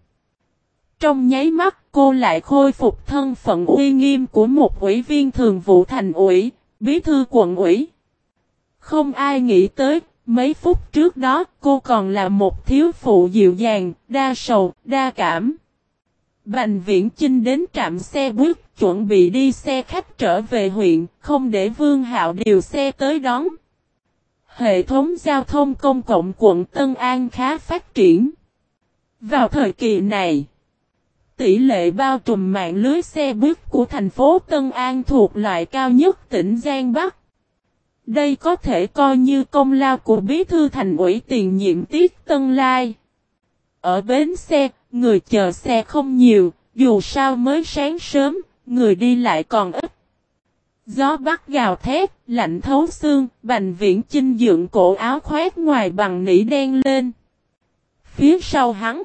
Trong nháy mắt cô lại khôi phục thân phận uy nghiêm của một ủy viên thường vụ thành ủy, bí thư quận ủy. Không ai nghĩ tới, mấy phút trước đó cô còn là một thiếu phụ dịu dàng, đa sầu, đa cảm. Bành viễn Chinh đến trạm xe buýt, chuẩn bị đi xe khách trở về huyện, không để Vương Hạo điều xe tới đón. Hệ thống giao thông công cộng quận Tân An khá phát triển. Vào thời kỳ này, tỷ lệ bao trùm mạng lưới xe buýt của thành phố Tân An thuộc loại cao nhất tỉnh Giang Bắc. Đây có thể coi như công lao của bí thư thành ủy tiền nhiệm tiết Tân Lai. Ở bến xe, người chờ xe không nhiều, dù sao mới sáng sớm, người đi lại còn ít. Gió bắc gào thét, lạnh thấu xương, bành viễn chinh dựng cổ áo khoét ngoài bằng nỉ đen lên. Phía sau hắn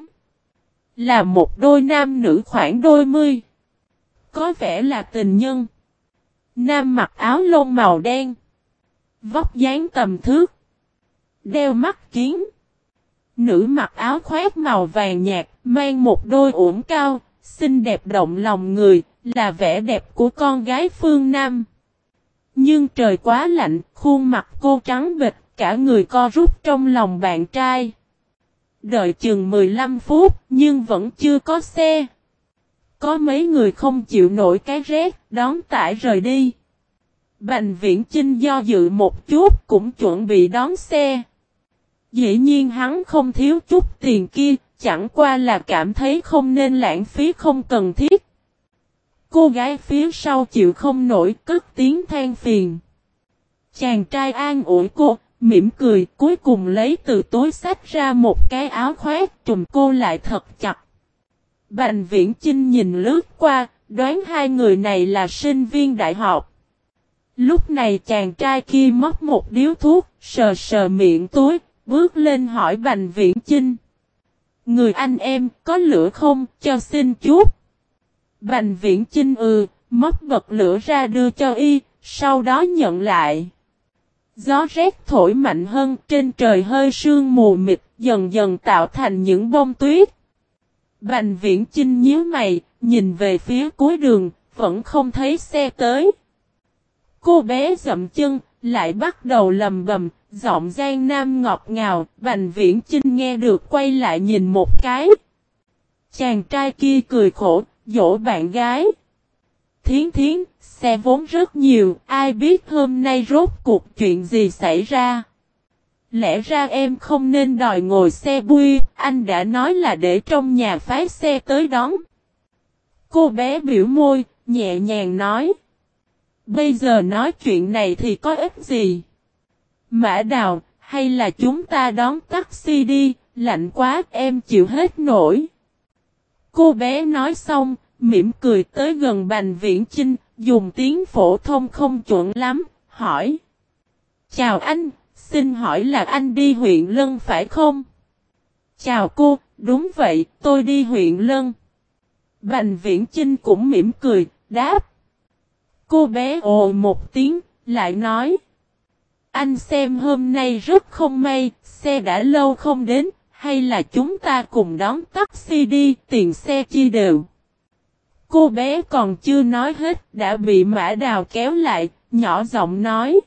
là một đôi nam nữ khoảng đôi mươi. Có vẻ là tình nhân. Nam mặc áo lông màu đen. Vóc dáng tầm thước. Đeo mắt kiến. Nữ mặc áo khoét màu vàng nhạt, mang một đôi ủng cao, xinh đẹp động lòng người, là vẻ đẹp của con gái phương Nam. Nhưng trời quá lạnh, khuôn mặt cô trắng bịch, cả người co rút trong lòng bạn trai. Đợi chừng 15 phút, nhưng vẫn chưa có xe. Có mấy người không chịu nổi cái rét, đón tải rời đi. Bành viễn Chinh do dự một chút, cũng chuẩn bị đón xe. Dĩ nhiên hắn không thiếu chút tiền kia, chẳng qua là cảm thấy không nên lãng phí không cần thiết. Cô gái phía sau chịu không nổi cất tiếng than phiền. Chàng trai an ủi cô, mỉm cười cuối cùng lấy từ túi sách ra một cái áo khoét trùm cô lại thật chặt. Bành viễn trinh nhìn lướt qua, đoán hai người này là sinh viên đại học. Lúc này chàng trai kia móc một điếu thuốc, sờ sờ miệng túi, bước lên hỏi Bành Viễn Chinh. Người anh em, có lửa không, cho xin chút. Bành Viễn Chinh ừ, móc bật lửa ra đưa cho y, sau đó nhận lại. Gió rét thổi mạnh hơn trên trời hơi sương mù mịt dần dần tạo thành những bông tuyết. Bành viễn chinh nhíu mày, nhìn về phía cuối đường, vẫn không thấy xe tới. Cô bé dậm chân, lại bắt đầu lầm bầm, giọng gian nam ngọt ngào, Bành Viễn Chinh nghe được quay lại nhìn một cái. Chàng trai kia cười khổ, dỗ bạn gái. Thiến thiến, xe vốn rất nhiều, ai biết hôm nay rốt cuộc chuyện gì xảy ra. Lẽ ra em không nên đòi ngồi xe bui, anh đã nói là để trong nhà phái xe tới đón. Cô bé biểu môi, nhẹ nhàng nói. Bây giờ nói chuyện này thì có ích gì? Mã đào, hay là chúng ta đón taxi đi, lạnh quá em chịu hết nổi. Cô bé nói xong, mỉm cười tới gần Bành Viễn Chinh, dùng tiếng phổ thông không chuẩn lắm, hỏi. Chào anh, xin hỏi là anh đi huyện Lân phải không? Chào cô, đúng vậy, tôi đi huyện Lân. Bành Viễn Chinh cũng mỉm cười, đáp. Cô bé ồ một tiếng, lại nói. Anh xem hôm nay rất không may, xe đã lâu không đến, hay là chúng ta cùng đón taxi đi, tiền xe chia đều. Cô bé còn chưa nói hết, đã bị mã đào kéo lại, nhỏ giọng nói.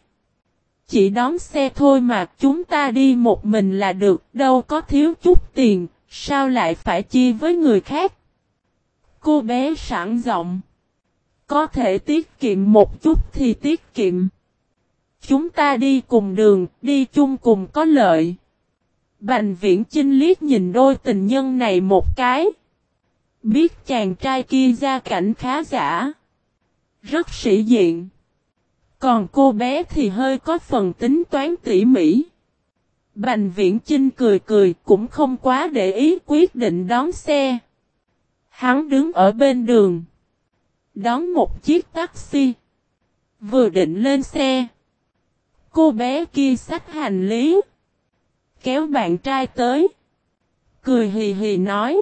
Chỉ đón xe thôi mà, chúng ta đi một mình là được, đâu có thiếu chút tiền, sao lại phải chia với người khác. Cô bé sẵn giọng. Có thể tiết kiệm một chút thì tiết kiệm. Chúng ta đi cùng đường, đi chung cùng có lợi. Bành viễn chinh liếc nhìn đôi tình nhân này một cái. Biết chàng trai kia ra cảnh khá giả. Rất sĩ diện. Còn cô bé thì hơi có phần tính toán tỉ mỉ. Bành viễn chinh cười cười cũng không quá để ý quyết định đón xe. Hắn đứng ở bên đường. Đón một chiếc taxi. Vừa định lên xe. Cô bé kia xách hành lý. Kéo bạn trai tới. Cười hì hì nói.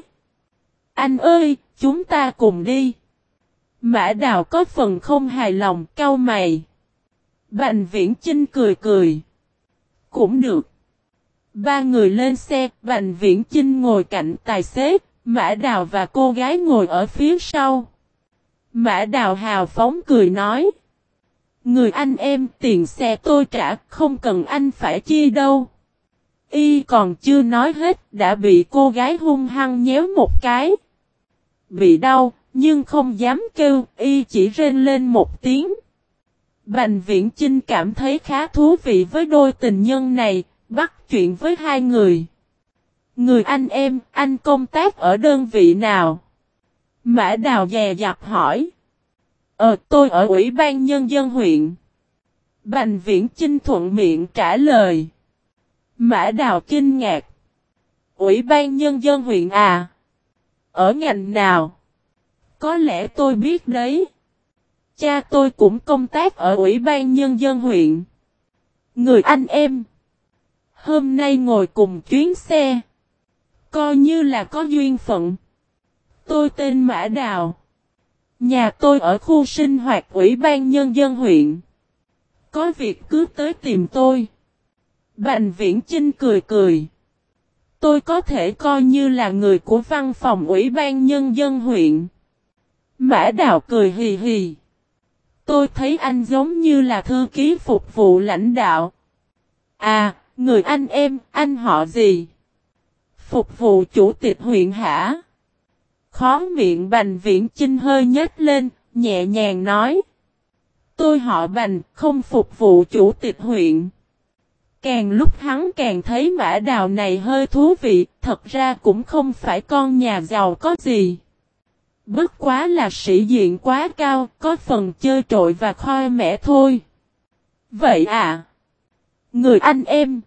Anh ơi, chúng ta cùng đi. Mã đào có phần không hài lòng cau mày. Bành viễn Trinh cười cười. Cũng được. Ba người lên xe, Bành Viễn Chinh ngồi cạnh tài xế, Mã Đào và cô gái ngồi ở phía sau. Mã Đào hào phóng cười nói. Người anh em tiền xe tôi trả không cần anh phải chia đâu. Y còn chưa nói hết đã bị cô gái hung hăng nhéo một cái. Bị đau nhưng không dám kêu Y chỉ rên lên một tiếng. Bành viễn Chinh cảm thấy khá thú vị với đôi tình nhân này, bắt chuyện với hai người. Người anh em, anh công tác ở đơn vị nào? Mã Đào dè dặt hỏi. Ờ tôi ở Ủy ban Nhân dân huyện. Bành viễn Chinh thuận miệng trả lời. Mã Đào kinh ngạc. Ủy ban Nhân dân huyện à? Ở ngành nào? Có lẽ tôi biết đấy. Cha tôi cũng công tác ở Ủy ban Nhân dân huyện. Người anh em. Hôm nay ngồi cùng chuyến xe. Coi như là có duyên phận. Tôi tên Mã Đào. Nhà tôi ở khu sinh hoạt Ủy ban Nhân dân huyện. Có việc cứ tới tìm tôi. Bành viễn Chinh cười cười. Tôi có thể coi như là người của văn phòng Ủy ban Nhân dân huyện. Mã Đào cười hì hì. Tôi thấy anh giống như là thư ký phục vụ lãnh đạo. À, người anh em, anh họ gì? Phục vụ chủ tịch huyện hả? Khó miệng bành viễn chinh hơi nhếch lên, nhẹ nhàng nói. Tôi họ bành, không phục vụ chủ tịch huyện. Càng lúc hắn càng thấy mã đào này hơi thú vị, thật ra cũng không phải con nhà giàu có gì. Bất quá là sĩ diện quá cao, có phần chơi trội và khoai mẻ thôi. Vậy à? Người anh em.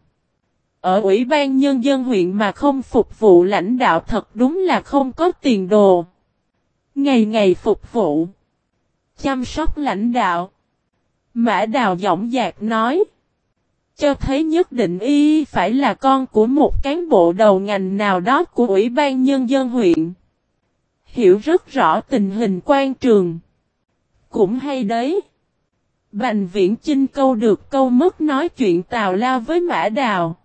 Ở Ủy ban Nhân dân huyện mà không phục vụ lãnh đạo thật đúng là không có tiền đồ. Ngày ngày phục vụ. Chăm sóc lãnh đạo. Mã Đào giọng dạc nói. Cho thấy nhất định y phải là con của một cán bộ đầu ngành nào đó của Ủy ban Nhân dân huyện. Hiểu rất rõ tình hình quan trường. Cũng hay đấy. Bành viễn chinh câu được câu mất nói chuyện tào lao với mã đào.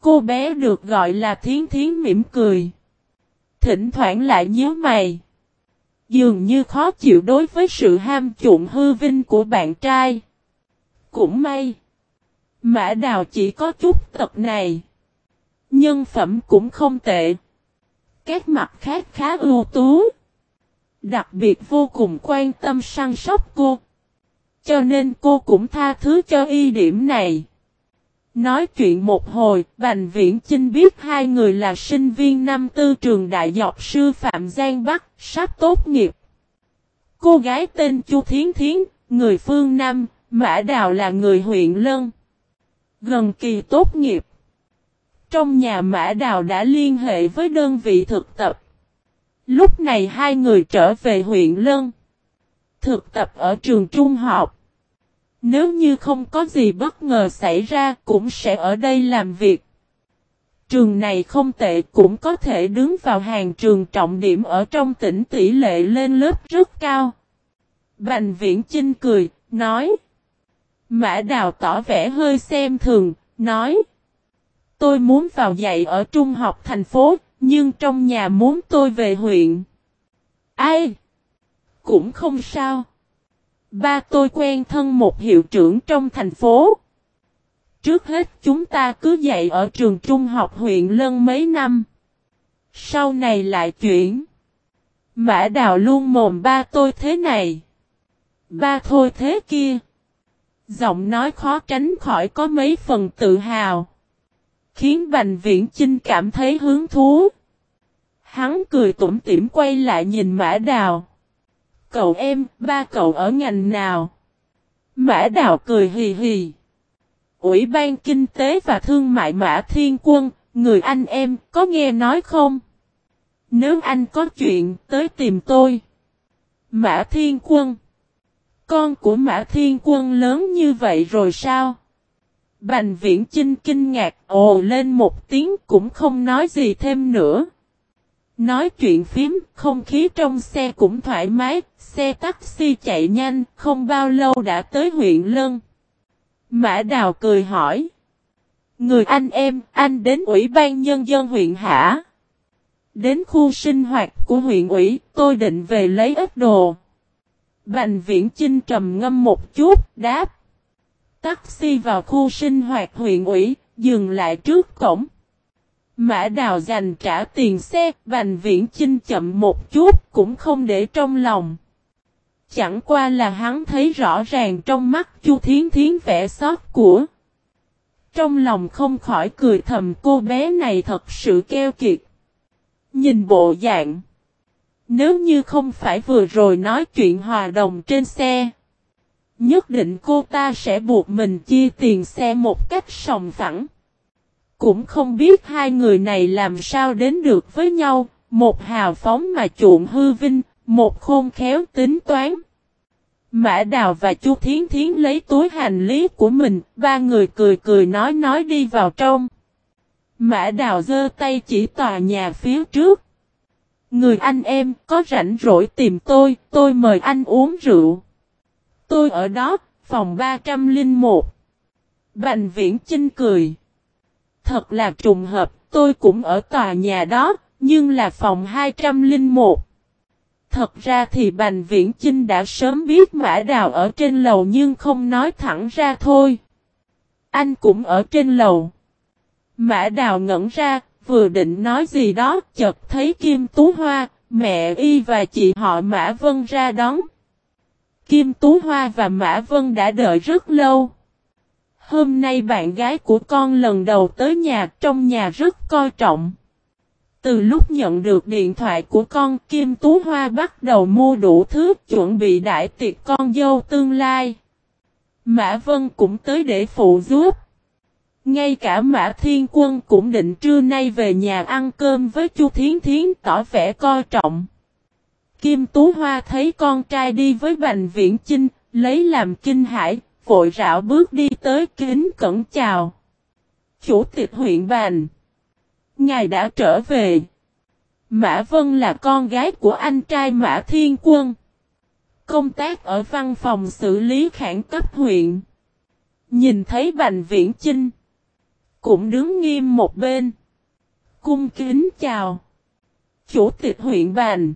Cô bé được gọi là thiến thiến mỉm cười. Thỉnh thoảng lại nhớ mày. Dường như khó chịu đối với sự ham chuộng hư vinh của bạn trai. Cũng may. Mã đào chỉ có chút tật này. Nhân phẩm cũng không tệ. Các mặt khác khá ưu tú. Đặc biệt vô cùng quan tâm săn sóc cô. Cho nên cô cũng tha thứ cho y điểm này. Nói chuyện một hồi, Bành Viễn Chinh biết hai người là sinh viên năm tư trường đại học sư Phạm Giang Bắc, sắp tốt nghiệp. Cô gái tên Chu Thiến Thiến, người phương Nam, Mã Đào là người huyện Lân. Gần kỳ tốt nghiệp. Trong nhà Mã Đào đã liên hệ với đơn vị thực tập. Lúc này hai người trở về huyện Lân. Thực tập ở trường trung học. Nếu như không có gì bất ngờ xảy ra cũng sẽ ở đây làm việc. Trường này không tệ cũng có thể đứng vào hàng trường trọng điểm ở trong tỉnh tỷ lệ lên lớp rất cao. Bành viễn Chinh cười, nói. Mã Đào tỏ vẻ hơi xem thường, nói. Tôi muốn vào dạy ở trung học thành phố, nhưng trong nhà muốn tôi về huyện. Ai? Cũng không sao. Ba tôi quen thân một hiệu trưởng trong thành phố. Trước hết chúng ta cứ dạy ở trường trung học huyện Lân mấy năm. Sau này lại chuyển. Mã đào luôn mồm ba tôi thế này. Ba thôi thế kia. Giọng nói khó tránh khỏi có mấy phần tự hào. Khiến Bành Viễn Chinh cảm thấy hứng thú. Hắn cười tủm tỉm quay lại nhìn Mã Đào. Cậu em, ba cậu ở ngành nào? Mã Đào cười hì hì. Ủy ban Kinh tế và Thương mại Mã Thiên Quân, người anh em, có nghe nói không? Nếu anh có chuyện, tới tìm tôi. Mã Thiên Quân. Con của Mã Thiên Quân lớn như vậy rồi sao? Bành viễn Trinh kinh ngạc ồ lên một tiếng cũng không nói gì thêm nữa. Nói chuyện phím, không khí trong xe cũng thoải mái, xe taxi chạy nhanh, không bao lâu đã tới huyện Lân. Mã Đào cười hỏi. Người anh em, anh đến Ủy ban Nhân dân huyện hả? Đến khu sinh hoạt của huyện ủy, tôi định về lấy ít đồ. Bành viễn Trinh trầm ngâm một chút, đáp. Taxi vào khu sinh hoạt huyện ủy, dừng lại trước cổng. Mã đào dành trả tiền xe, Bành Viễn Chinh chậm một chút cũng không để trong lòng. Chẳng qua là hắn thấy rõ ràng trong mắt Chu Thiến Thiến vẻ xót của. Trong lòng không khỏi cười thầm cô bé này thật sự keo kiệt. Nhìn bộ dạng. Nếu như không phải vừa rồi nói chuyện hòa đồng trên xe. Nhất định cô ta sẽ buộc mình chia tiền xe một cách sòng phẳng. Cũng không biết hai người này làm sao đến được với nhau, một hào phóng mà chuộng hư vinh, một khôn khéo tính toán. Mã Đào và Chu Thiến Thiến lấy túi hành lý của mình, ba người cười cười nói nói đi vào trong. Mã Đào giơ tay chỉ tòa nhà phía trước. Người anh em có rảnh rỗi tìm tôi, tôi mời anh uống rượu. Tôi ở đó, phòng 301. Bành viễn Chinh cười. Thật là trùng hợp, tôi cũng ở tòa nhà đó, nhưng là phòng 201. Thật ra thì Bành Viễn Chinh đã sớm biết Mã Đào ở trên lầu nhưng không nói thẳng ra thôi. Anh cũng ở trên lầu. Mã Đào ngẩn ra, vừa định nói gì đó, chợt thấy Kim Tú Hoa, mẹ y và chị họ Mã Vân ra đón. Kim Tú Hoa và Mã Vân đã đợi rất lâu. Hôm nay bạn gái của con lần đầu tới nhà trong nhà rất coi trọng. Từ lúc nhận được điện thoại của con Kim Tú Hoa bắt đầu mua đủ thứ chuẩn bị đại tiệc con dâu tương lai. Mã Vân cũng tới để phụ giúp. Ngay cả Mã Thiên Quân cũng định trưa nay về nhà ăn cơm với Chu Thiến Thiến tỏ vẻ coi trọng. Kim Tú Hoa thấy con trai đi với Bành Viễn Chinh, lấy làm kinh hãi, vội rảo bước đi tới kính cẩn chào. Chủ tịch huyện Bành. Ngài đã trở về. Mã Vân là con gái của anh trai Mã Thiên Quân. công tác ở văn phòng xử lý khẩn cấp huyện. Nhìn thấy Bành Viễn Chinh. Cũng đứng nghiêm một bên. Cung kính chào. Chủ tịch huyện Bành.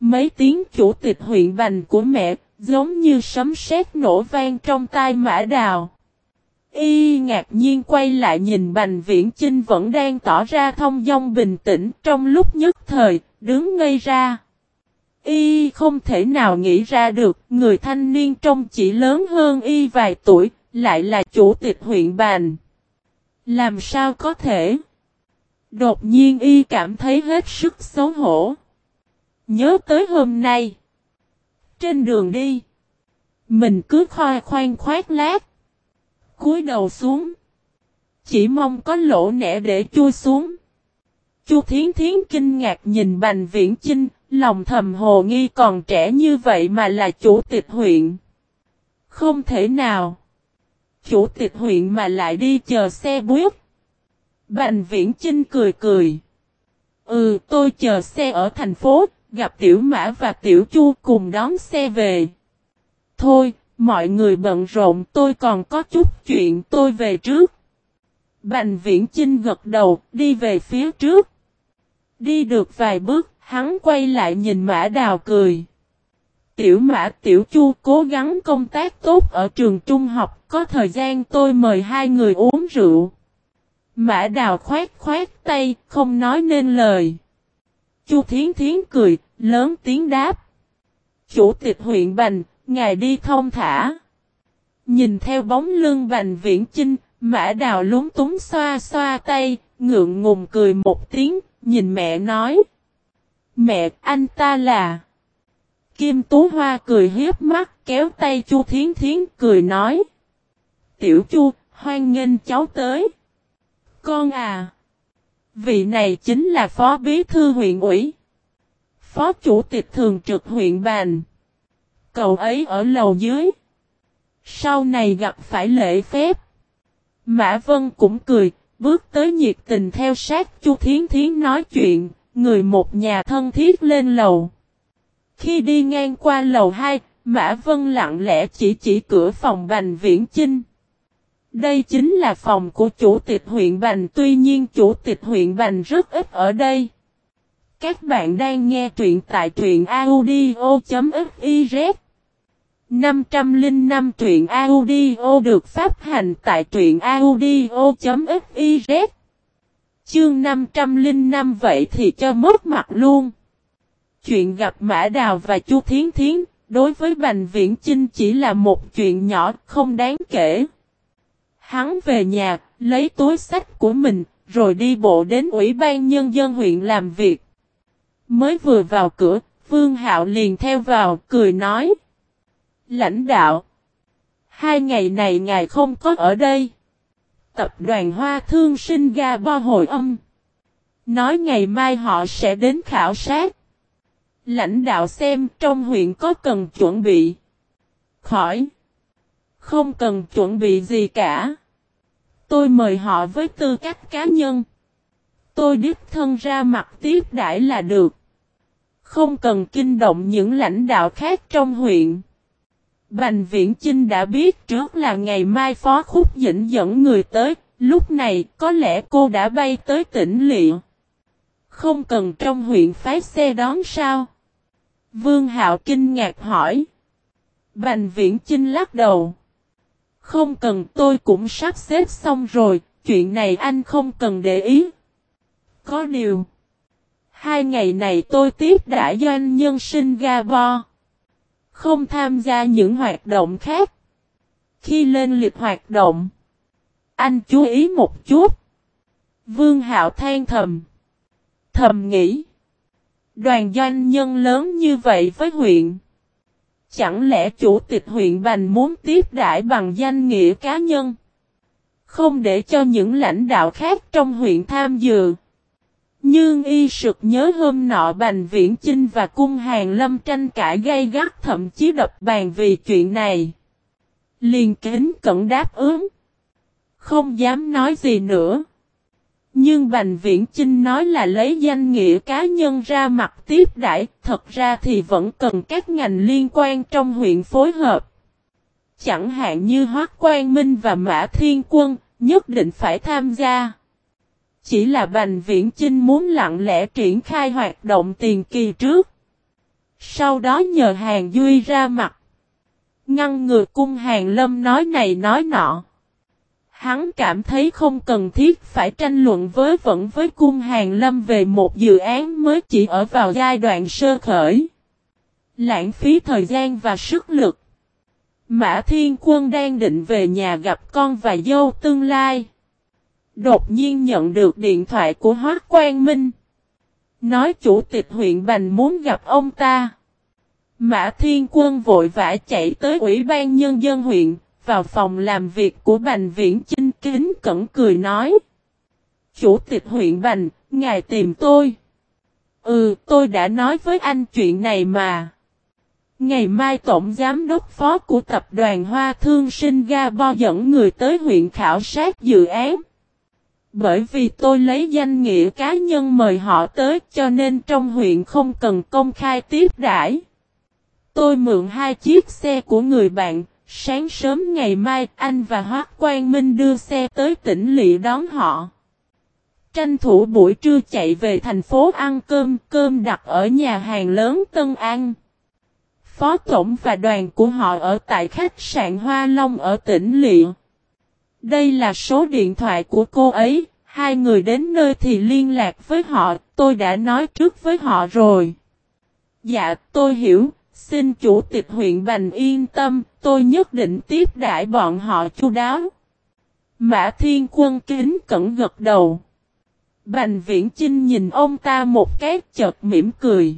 Mấy tiếng chủ tịch huyện Bành của mẹ giống như sấm sét nổ vang trong tai mã đào. Y ngạc nhiên quay lại nhìn Bành Viễn Chinh vẫn đang tỏ ra thông dong bình tĩnh trong lúc nhất thời, đứng ngây ra. Y không thể nào nghĩ ra được, người thanh niên trông chỉ lớn hơn Y vài tuổi, lại là chủ tịch huyện Bành. Làm sao có thể? Đột nhiên Y cảm thấy hết sức xấu hổ. Nhớ tới hôm nay. Trên đường đi. Mình cứ khoai khoan khoát lát cúi đầu xuống. Chỉ mong có lỗ nẻ để chui xuống. Chu Thiến Thiến kinh ngạc nhìn Bành Viễn Chinh, lòng thầm hồ nghi còn trẻ như vậy mà là chủ tịch huyện. Không thể nào. Chủ tịch huyện mà lại đi chờ xe buýt. Bành Viễn Chinh cười cười. Ừ, tôi chờ xe ở thành phố, gặp Tiểu Mã và Tiểu Chu cùng đón xe về. Thôi, Mọi người bận rộn tôi còn có chút chuyện tôi về trước. Bành viễn Trinh gật đầu đi về phía trước. Đi được vài bước hắn quay lại nhìn mã đào cười. Tiểu mã tiểu chu cố gắng công tác tốt ở trường trung học có thời gian tôi mời hai người uống rượu. Mã đào khoát khoát tay không nói nên lời. Chu thiến thiến cười lớn tiếng đáp. Chủ tịch huyện Bành Ngài đi thông thả. Nhìn theo bóng lưng Bành Viễn Chinh, Mã Đào lúng túng xoa xoa tay, ngượng ngùng cười một tiếng, nhìn mẹ nói. Mẹ, anh ta là... Kim Tú Hoa cười hiếp mắt, kéo tay Chu Thiến Thiến cười nói. Tiểu Chu, hoan nghênh cháu tới. Con à! Vị này chính là Phó Bí Thư huyện ủy. Phó Chủ tịch Thường trực huyện bàn. cậu ấy ở lầu dưới. Sau này gặp phải lễ phép. Mã Vân cũng cười, bước tới nhiệt tình theo sát Chu Thiến Thiến nói chuyện, người một nhà thân thiết lên lầu. Khi đi ngang qua lầu 2, Mã Vân lặng lẽ chỉ chỉ cửa phòng Bành Viễn Chinh. Đây chính là phòng của chủ tịch huyện Bành tuy nhiên chủ tịch huyện Bành rất ít ở đây. Các bạn đang nghe truyện tại truyện audio.fiz 505 truyện audio được phát hành tại truyện audio.fiz Chương 505 vậy thì cho mất mặt luôn. Chuyện gặp Mã Đào và Chu Thiến Thiến, đối với Bành Viễn Chinh chỉ là một chuyện nhỏ không đáng kể. Hắn về nhà, lấy túi sách của mình, rồi đi bộ đến Ủy ban Nhân dân huyện làm việc. Mới vừa vào cửa, Vương Hạo liền theo vào, cười nói. Lãnh đạo. Hai ngày này ngài không có ở đây. Tập đoàn Hoa Thương sinh ga bo hồi âm. Nói ngày mai họ sẽ đến khảo sát. Lãnh đạo xem trong huyện có cần chuẩn bị. Khỏi. Không cần chuẩn bị gì cả. Tôi mời họ với tư cách cá nhân. Tôi đích thân ra mặt tiếp đãi là được. Không cần kinh động những lãnh đạo khác trong huyện. Bành Viễn Chinh đã biết trước là ngày mai Phó Khúc Dĩnh dẫn người tới, lúc này có lẽ cô đã bay tới tỉnh Liệu. Không cần trong huyện phái xe đón sao? Vương Hạo kinh ngạc hỏi. Bành Viễn Chinh lắc đầu. Không cần tôi cũng sắp xếp xong rồi, chuyện này anh không cần để ý. Có điều. Hai ngày này tôi tiếp đã doanh nhân sinh Không tham gia những hoạt động khác. Khi lên lịch hoạt động, anh chú ý một chút. Vương Hạo than thầm. Thầm nghĩ. Đoàn doanh nhân lớn như vậy với huyện. Chẳng lẽ chủ tịch huyện Bành muốn tiếp đãi bằng danh nghĩa cá nhân? Không để cho những lãnh đạo khác trong huyện tham dự. Nhưng y sực nhớ hôm nọ Bành Viễn Chinh và Cung Hàng Lâm tranh cãi gay gắt thậm chí đập bàn vì chuyện này. Liền kính cẩn đáp ứng. Không dám nói gì nữa. Nhưng Bành Viễn Chinh nói là lấy danh nghĩa cá nhân ra mặt tiếp đãi, thật ra thì vẫn cần các ngành liên quan trong huyện phối hợp. Chẳng hạn như Hoác Quang Minh và Mã Thiên Quân, nhất định phải tham gia. Chỉ là Bành Viễn Chinh muốn lặng lẽ triển khai hoạt động tiền kỳ trước. Sau đó nhờ hàng Duy ra mặt. Ngăn ngừa cung hàng lâm nói này nói nọ. Hắn cảm thấy không cần thiết phải tranh luận với vẫn với cung hàng lâm về một dự án mới chỉ ở vào giai đoạn sơ khởi. Lãng phí thời gian và sức lực. Mã Thiên Quân đang định về nhà gặp con và dâu tương lai. Đột nhiên nhận được điện thoại của Hoác Quang Minh. Nói chủ tịch huyện Bành muốn gặp ông ta. Mã Thiên Quân vội vã chạy tới Ủy ban Nhân dân huyện, vào phòng làm việc của Bành Viễn Chinh kính cẩn cười nói. Chủ tịch huyện Bành, ngài tìm tôi. Ừ, tôi đã nói với anh chuyện này mà. Ngày mai Tổng Giám đốc Phó của Tập đoàn Hoa Thương Singapore dẫn người tới huyện khảo sát dự án. Bởi vì tôi lấy danh nghĩa cá nhân mời họ tới cho nên trong huyện không cần công khai tiếp đãi. Tôi mượn hai chiếc xe của người bạn, sáng sớm ngày mai anh và Hoác Quang Minh đưa xe tới tỉnh Lị đón họ. Tranh thủ buổi trưa chạy về thành phố ăn cơm, cơm đặt ở nhà hàng lớn Tân An. Phó Tổng và đoàn của họ ở tại khách sạn Hoa Long ở tỉnh Lị. Đây là số điện thoại của cô ấy, hai người đến nơi thì liên lạc với họ, tôi đã nói trước với họ rồi. Dạ, tôi hiểu, Xin chủ tịch huyện Bành yên tâm, tôi nhất định tiếp đãi bọn họ chu đáo. Mã Thiên Quân kính cẩn gật đầu. Bành Viễn Chinh nhìn ông ta một cái chợt mỉm cười.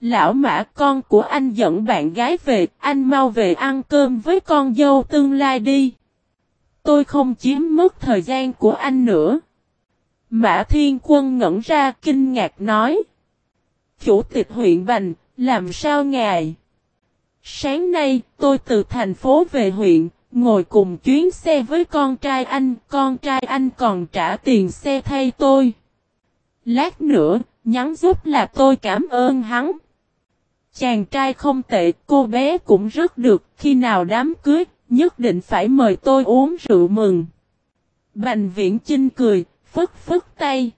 Lão mã con của anh dẫn bạn gái về, anh mau về ăn cơm với con dâu tương lai đi. Tôi không chiếm mất thời gian của anh nữa. Mã Thiên Quân ngẩn ra kinh ngạc nói. Chủ tịch huyện Bành, làm sao ngài? Sáng nay, tôi từ thành phố về huyện, ngồi cùng chuyến xe với con trai anh, con trai anh còn trả tiền xe thay tôi. Lát nữa, nhắn giúp là tôi cảm ơn hắn. Chàng trai không tệ, cô bé cũng rất được, khi nào đám cưới, nhất định phải mời tôi uống rượu mừng. Bành viễn Chinh cười, phất phất tay.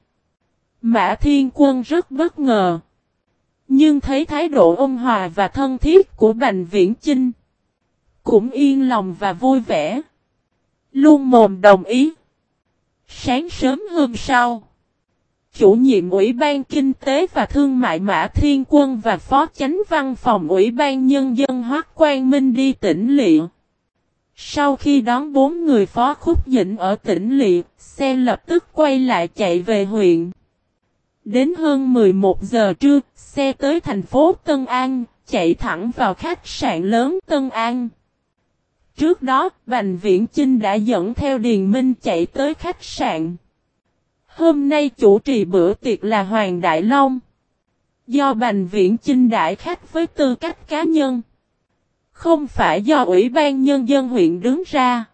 Mã Thiên Quân rất bất ngờ. Nhưng thấy thái độ ôn hòa và thân thiết của Bành Viễn Chinh. Cũng yên lòng và vui vẻ. Luôn mồm đồng ý. Sáng sớm hôm sau. Chủ nhiệm Ủy ban Kinh tế và Thương mại Mã Thiên Quân và Phó Chánh Văn phòng Ủy ban Nhân dân Hoác Quang Minh đi tỉnh Liện. Sau khi đón bốn người phó khúc dĩnh ở tỉnh Liệt, xe lập tức quay lại chạy về huyện. Đến hơn 11 giờ trưa, xe tới thành phố Tân An, chạy thẳng vào khách sạn lớn Tân An. Trước đó, Bành Viễn Chinh đã dẫn theo Điền Minh chạy tới khách sạn. Hôm nay chủ trì bữa tiệc là Hoàng Đại Long. Do Bành Viễn Chinh đại khách với tư cách cá nhân. Không phải do Ủy ban Nhân dân huyện đứng ra.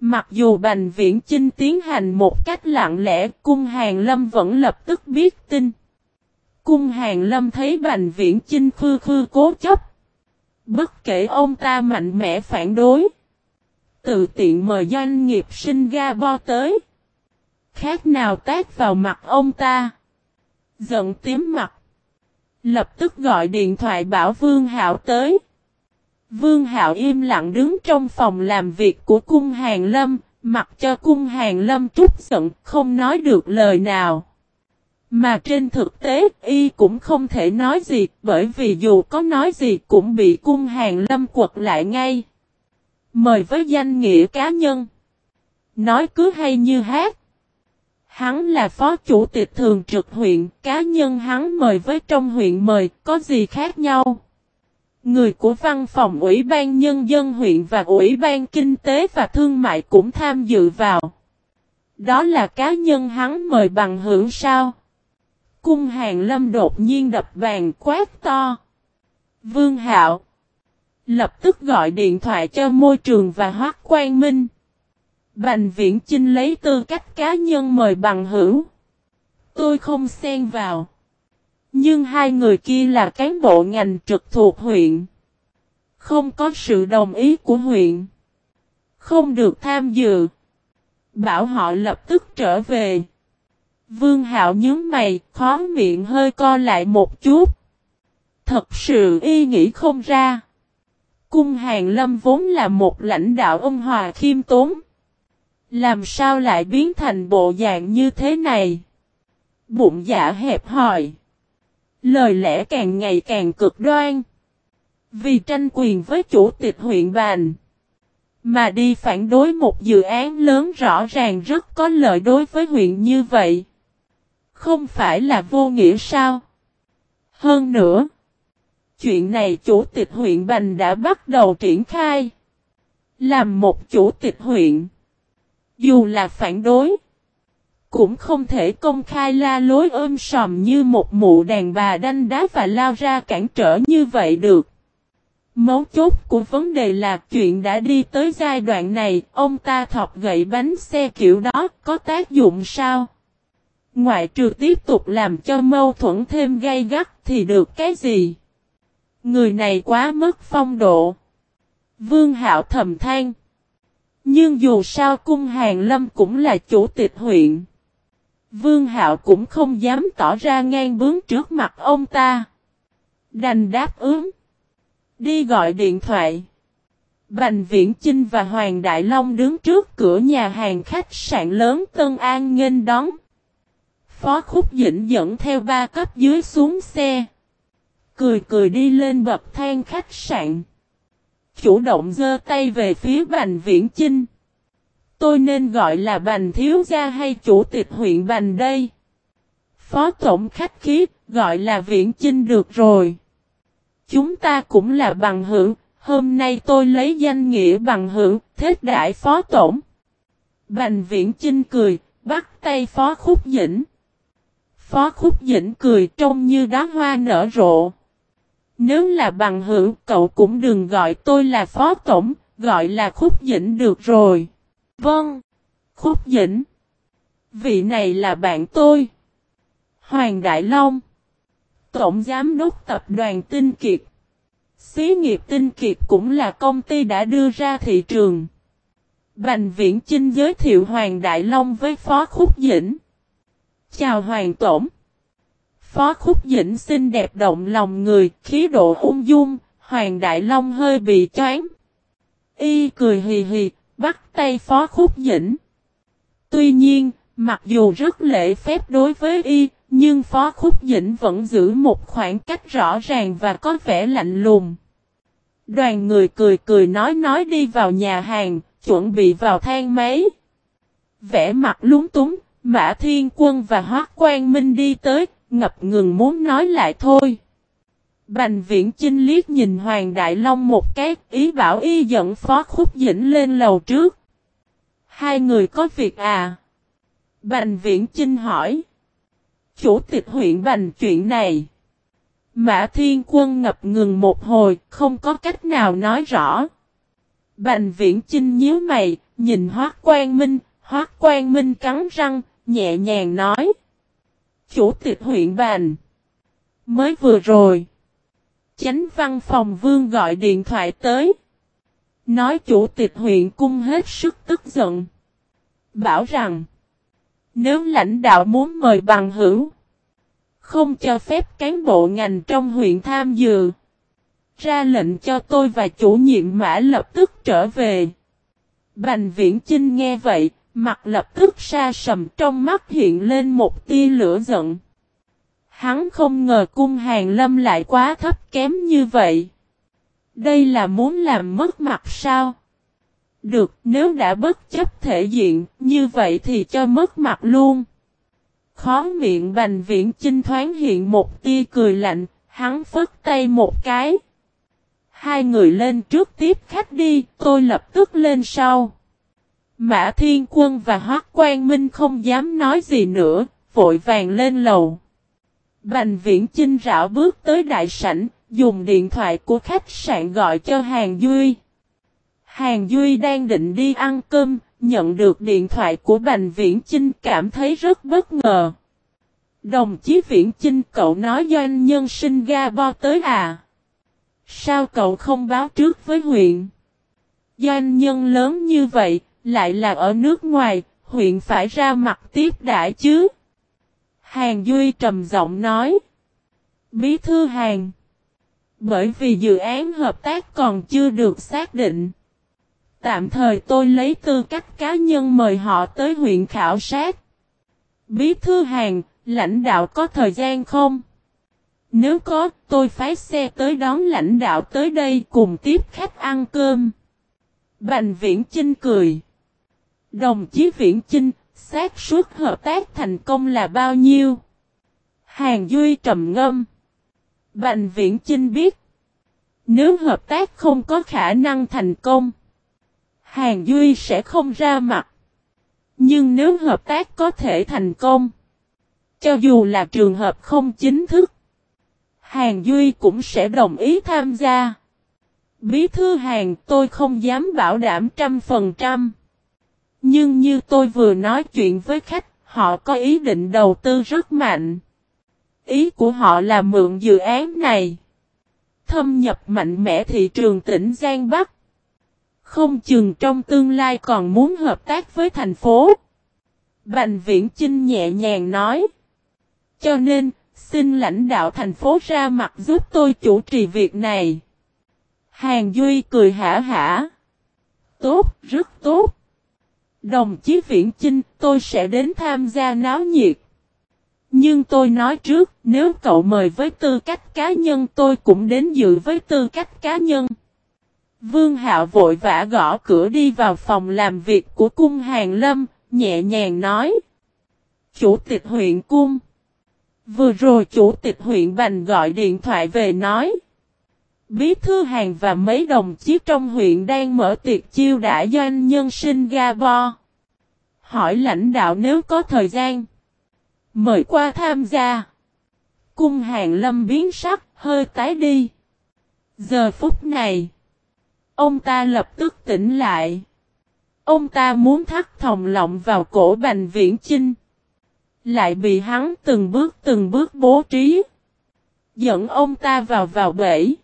Mặc dù Bành Viễn Chinh tiến hành một cách lặng lẽ, Cung Hàng Lâm vẫn lập tức biết tin. Cung Hàng Lâm thấy Bành Viễn Chinh khư khư cố chấp. Bất kể ông ta mạnh mẽ phản đối. Tự tiện mời doanh nghiệp Singapore tới. Khác nào tác vào mặt ông ta. Giận tím mặt. Lập tức gọi điện thoại bảo Vương Hạo tới. Vương Hạo im lặng đứng trong phòng làm việc của cung hàng lâm, mặc cho cung hàng lâm trút giận, không nói được lời nào. Mà trên thực tế, y cũng không thể nói gì, bởi vì dù có nói gì cũng bị cung hàng lâm quật lại ngay. Mời với danh nghĩa cá nhân. Nói cứ hay như hát. Hắn là phó chủ tịch thường trực huyện, cá nhân hắn mời với trong huyện mời, có gì khác nhau? Người của văn phòng Ủy ban Nhân dân huyện và Ủy ban Kinh tế và Thương mại cũng tham dự vào. Đó là cá nhân hắn mời bằng hưởng sao. Cung hàng lâm đột nhiên đập bàn quát to. Vương Hạo. Lập tức gọi điện thoại cho môi trường và Hoác Quang Minh. Bành Viễn Chinh lấy tư cách cá nhân mời bằng hữu. Tôi không xen vào. Nhưng hai người kia là cán bộ ngành trực thuộc huyện. Không có sự đồng ý của huyện. Không được tham dự. Bảo họ lập tức trở về. Vương Hạo nhớ mày, khó miệng hơi co lại một chút. Thật sự y nghĩ không ra. Cung Hàng Lâm vốn là một lãnh đạo ông hòa khiêm tốn. Làm sao lại biến thành bộ dạng như thế này? Bụng dạ hẹp hòi. Lời lẽ càng ngày càng cực đoan. Vì tranh quyền với chủ tịch huyện Bành. Mà đi phản đối một dự án lớn rõ ràng rất có lợi đối với huyện như vậy. Không phải là vô nghĩa sao? Hơn nữa. Chuyện này chủ tịch huyện Bành đã bắt đầu triển khai. Làm một chủ tịch huyện. Dù là phản đối. Cũng không thể công khai la lối ôm sòm như một mụ đàn bà đanh đá và lao ra cản trở như vậy được. Mấu chốt của vấn đề là chuyện đã đi tới giai đoạn này, ông ta thọc gậy bánh xe kiểu đó có tác dụng sao? Ngoại trừ tiếp tục làm cho mâu thuẫn thêm gay gắt thì được cái gì? Người này quá mất phong độ. Vương Hạo thầm than. Nhưng dù sao cung hàng lâm cũng là chủ tịch huyện. Vương Hạo cũng không dám tỏ ra ngang bướng trước mặt ông ta. Đành đáp ứng. Đi gọi điện thoại. Bành Viễn Chinh và Hoàng Đại Long đứng trước cửa nhà hàng khách sạn lớn Tân An nghênh đón. Phó Khúc Dĩnh dẫn theo ba cấp dưới xuống xe. Cười cười đi lên bậc thang khách sạn. Chủ động giơ tay về phía Bành Viễn Chinh. Tôi nên gọi là Bành Thiếu Gia hay Chủ tịch huyện Bành đây? Phó Tổng khách khí, gọi là Viễn Chinh được rồi. Chúng ta cũng là bằng hữu, hôm nay tôi lấy danh nghĩa bằng hữu, thế đại Phó Tổng. Bành Viễn Chinh cười, bắt tay Phó Khúc Dĩnh. Phó Khúc Dĩnh cười trông như đá hoa nở rộ. Nếu là bằng hữu, cậu cũng đừng gọi tôi là Phó Tổng, gọi là Khúc Dĩnh được rồi. Vâng. Khúc Dĩnh. Vị này là bạn tôi. Hoàng Đại Long. Tổng Giám đốc Tập đoàn Tinh Kiệt. Xí nghiệp Tinh Kiệt cũng là công ty đã đưa ra thị trường. Bành Viễn Chinh giới thiệu Hoàng Đại Long với Phó Khúc Dĩnh. Chào Hoàng Tổng. Phó Khúc Dĩnh xinh đẹp động lòng người, khí độ ung dung, Hoàng Đại Long hơi bị choáng. Y cười hì hì, bắt tay Phó Khúc Dĩnh. Tuy nhiên, mặc dù rất lễ phép đối với Y, nhưng Phó Khúc Dĩnh vẫn giữ một khoảng cách rõ ràng và có vẻ lạnh lùng. Đoàn người cười cười nói nói đi vào nhà hàng, chuẩn bị vào thang máy. Vẽ mặt lúng túng, Mã Thiên Quân và Hoác Quang Minh đi tới, ngập ngừng muốn nói lại thôi. Bành viễn Chinh liếc nhìn Hoàng Đại Long một cái, ý bảo y dẫn Phó Khúc Dĩnh lên lầu trước. Hai người có việc à? Bành viễn Chinh hỏi. Chủ tịch huyện Bành chuyện này. Mã Thiên Quân ngập ngừng một hồi, không có cách nào nói rõ. Bành viễn Chinh nhíu mày, nhìn Hoác Quang Minh, Hoác Quang Minh cắn răng, nhẹ nhàng nói. Chủ tịch huyện Bành. Mới vừa rồi. Chánh văn phòng vương gọi điện thoại tới. Nói chủ tịch huyện cung hết sức tức giận. Bảo rằng. Nếu lãnh đạo muốn mời bằng hữu. Không cho phép cán bộ ngành trong huyện tham dự. Ra lệnh cho tôi và chủ nhiệm mã lập tức trở về. Bành viễn Chinh nghe vậy, mặt lập tức xa sầm trong mắt hiện lên một tia lửa giận. Hắn không ngờ cung hàng lâm lại quá thấp kém như vậy. Đây là muốn làm mất mặt sao? Được, nếu đã bất chấp thể diện, như vậy thì cho mất mặt luôn. Khó miệng bành viễn chinh thoáng hiện một tia cười lạnh, hắn phất tay một cái. Hai người lên trước tiếp khách đi, tôi lập tức lên sau. Mã Thiên Quân và Hoác Quang Minh không dám nói gì nữa, vội vàng lên lầu. Bành viễn chinh rảo bước tới đại sảnh, dùng điện thoại của khách sạn gọi cho Hàng Duy. Hàng Duy đang định đi ăn cơm, nhận được điện thoại của Bành Viễn Chinh cảm thấy rất bất ngờ. Đồng chí Viễn Chinh cậu nói doanh nhân Singapore tới à? Sao cậu không báo trước với huyện? Doanh nhân lớn như vậy, lại là ở nước ngoài, huyện phải ra mặt tiếp đãi chứ? Hàng Duy trầm giọng nói. Bí thư hàng. Bởi vì dự án hợp tác còn chưa được xác định. Tạm thời tôi lấy tư cách cá nhân mời họ tới huyện khảo sát. Bí thư hàng, lãnh đạo có thời gian không? Nếu có, tôi phái xe tới đón lãnh đạo tới đây cùng tiếp khách ăn cơm. Bành Viễn Chinh cười. Đồng chí Viễn Chinh, xác suất hợp tác thành công là bao nhiêu? Hàng Duy trầm ngâm. Bành Viễn Chinh biết. Nếu hợp tác không có khả năng thành công. Hàng Duy sẽ không ra mặt. Nhưng nếu hợp tác có thể thành công. Cho dù là trường hợp không chính thức. Hàng Duy cũng sẽ đồng ý tham gia. Bí thư hàng, tôi không dám bảo đảm trăm phần trăm. Nhưng như tôi vừa nói chuyện với khách, họ có ý định đầu tư rất mạnh. Ý của họ là mượn dự án này. Thâm nhập mạnh mẽ thị trường tỉnh Giang Bắc. Không chừng trong tương lai còn muốn hợp tác với thành phố. Bành Viễn Chinh nhẹ nhàng nói. Cho nên, xin lãnh đạo thành phố ra mặt giúp tôi chủ trì việc này. Hàng Duy cười hả hả. Tốt, rất tốt. Đồng chí Viễn Chinh, tôi sẽ đến tham gia náo nhiệt. Nhưng tôi nói trước, nếu cậu mời với tư cách cá nhân tôi cũng đến dự với tư cách cá nhân. Vương Hạo vội vã gõ cửa đi vào phòng làm việc của cung hàng lâm, nhẹ nhàng nói. Chủ tịch huyện cung. Vừa rồi chủ tịch huyện Bành gọi điện thoại về nói. Bí thư hàng và mấy đồng chí trong huyện đang mở tiệc chiêu đãi doanh nhân Singapore. Hỏi lãnh đạo nếu có thời gian. Mời qua tham gia. Cung hàng lâm biến sắc, hơi tái đi. Giờ phút này. Ông ta lập tức tỉnh lại. Ông ta muốn thắt thòng lọng vào cổ bành viễn chinh. Lại bị hắn từng bước từng bước bố trí. Dẫn ông ta vào vào bể.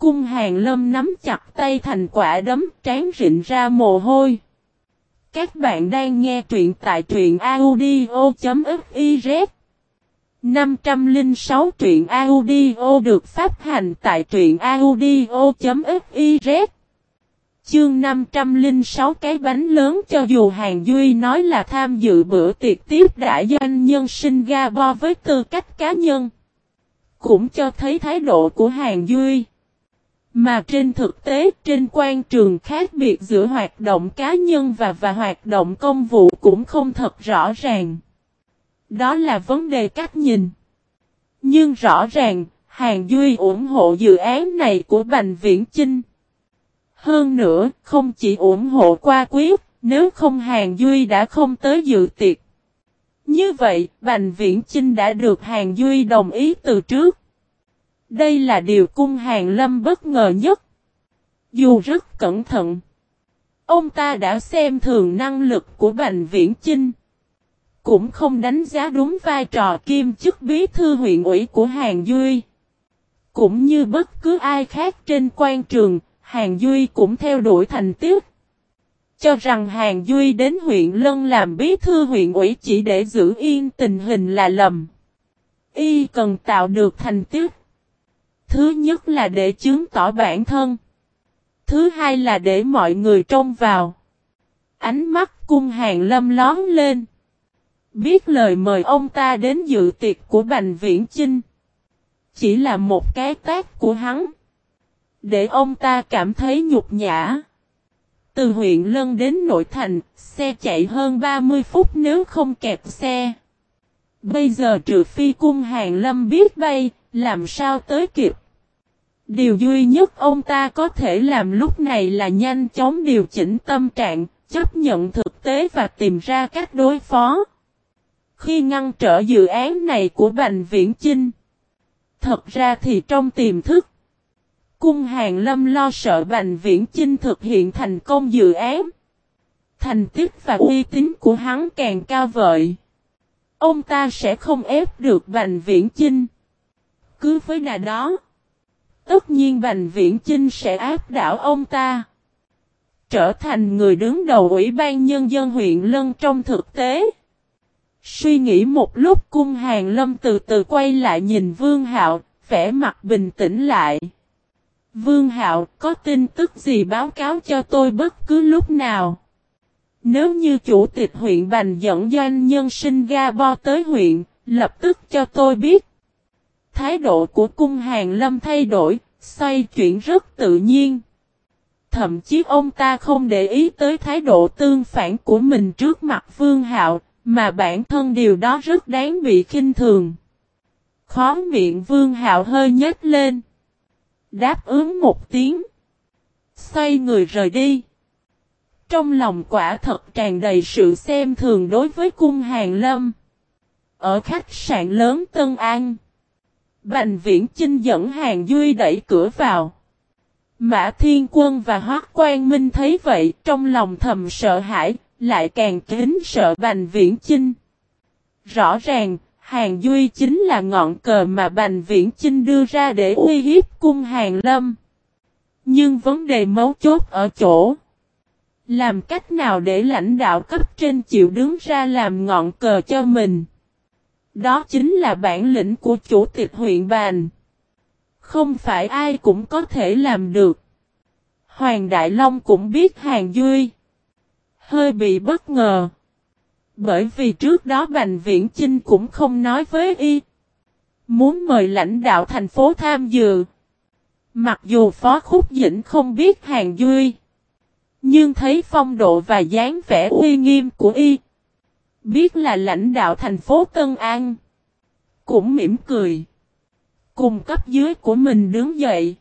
Cung hàng lâm nắm chặt tay thành quả đấm trán rịn ra mồ hôi. Các bạn đang nghe truyện tại truyện audio.fiz 506 truyện audio được phát hành tại truyện audio.fiz Chương 506 cái bánh lớn cho dù Hàng Duy nói là tham dự bữa tiệc tiếp đại doanh nhân Singapore với tư cách cá nhân. Cũng cho thấy thái độ của Hàng Duy. Mà trên thực tế trên quan trường khác biệt giữa hoạt động cá nhân và và hoạt động công vụ cũng không thật rõ ràng. Đó là vấn đề cách nhìn. Nhưng rõ ràng, Hàng Duy ủng hộ dự án này của Bành Viễn Chinh. Hơn nữa, không chỉ ủng hộ qua quyết, nếu không Hàng Duy đã không tới dự tiệc. Như vậy, Bành Viễn Chinh đã được Hàng Duy đồng ý từ trước. Đây là điều cung hàng lâm bất ngờ nhất. Dù rất cẩn thận. Ông ta đã xem thường năng lực của Bành Viễn Chinh. Cũng không đánh giá đúng vai trò kim chức bí thư huyện ủy của Hàng Duy. Cũng như bất cứ ai khác trên quan trường, Hàng Duy cũng theo đuổi thành tiếc. Cho rằng Hàng Duy đến huyện Lân làm bí thư huyện ủy chỉ để giữ yên tình hình là lầm. Y cần tạo được thành tiếc. Thứ nhất là để chứng tỏ bản thân. Thứ hai là để mọi người trông vào. Ánh mắt cung hàng lâm lón lên. Biết lời mời ông ta đến dự tiệc của Bành Viễn Chinh. Chỉ là một cái tác của hắn. Để ông ta cảm thấy nhục nhã. Từ huyện Lân đến nội thành, xe chạy hơn 30 phút nếu không kẹp xe. Bây giờ trừ phi cung hàng lâm biết bay, làm sao tới kịp. Điều duy nhất ông ta có thể làm lúc này là nhanh chóng điều chỉnh tâm trạng, chấp nhận thực tế và tìm ra cách đối phó. Khi ngăn trở dự án này của Bành Viễn Chinh, thật ra thì trong tiềm thức, cung hàng lâm lo sợ Bành Viễn Chinh thực hiện thành công dự án. Thành tích và uy tín của hắn càng cao vợi. Ông ta sẽ không ép được Bành Viễn Chinh. Cứ với đà đó. Tất nhiên Bành Viễn Chinh sẽ áp đảo ông ta. Trở thành người đứng đầu Ủy ban Nhân dân huyện Lân trong thực tế. Suy nghĩ một lúc cung hàng lâm từ từ quay lại nhìn Vương Hạo, vẻ mặt bình tĩnh lại. Vương Hạo có tin tức gì báo cáo cho tôi bất cứ lúc nào. Nếu như chủ tịch huyện Bành dẫn doanh nhân Singapore tới huyện, lập tức cho tôi biết. Thái độ của cung hàng lâm thay đổi, xoay chuyển rất tự nhiên. Thậm chí ông ta không để ý tới thái độ tương phản của mình trước mặt Vương Hạo, mà bản thân điều đó rất đáng bị khinh thường. Khó miệng Vương Hạo hơi nhếch lên. Đáp ứng một tiếng. Xoay người rời đi. Trong lòng quả thật tràn đầy sự xem thường đối với cung hàng lâm. Ở khách sạn lớn Tân An. Bành viễn Chinh dẫn hàng Duy đẩy cửa vào. Mã Thiên Quân và Hoác Quang Minh thấy vậy trong lòng thầm sợ hãi, lại càng kính sợ Bành Viễn Chinh. Rõ ràng, Hàng Duy chính là ngọn cờ mà Bành Viễn Chinh đưa ra để uy hiếp cung Hàng Lâm. Nhưng vấn đề mấu chốt ở chỗ. Làm cách nào để lãnh đạo cấp trên chịu đứng ra làm ngọn cờ cho mình? Đó chính là bản lĩnh của chủ tịch huyện bàn. Không phải ai cũng có thể làm được. Hoàng Đại Long cũng biết Hàng Duy. Hơi bị bất ngờ. Bởi vì trước đó Bành Viễn Chinh cũng không nói với y. Muốn mời lãnh đạo thành phố tham dự. Mặc dù Phó Khúc Dĩnh không biết Hàng Duy. Nhưng thấy phong độ và dáng vẻ uy nghiêm của y. Biết là lãnh đạo thành phố Tân An. Cũng mỉm cười. Cùng cấp dưới của mình đứng dậy.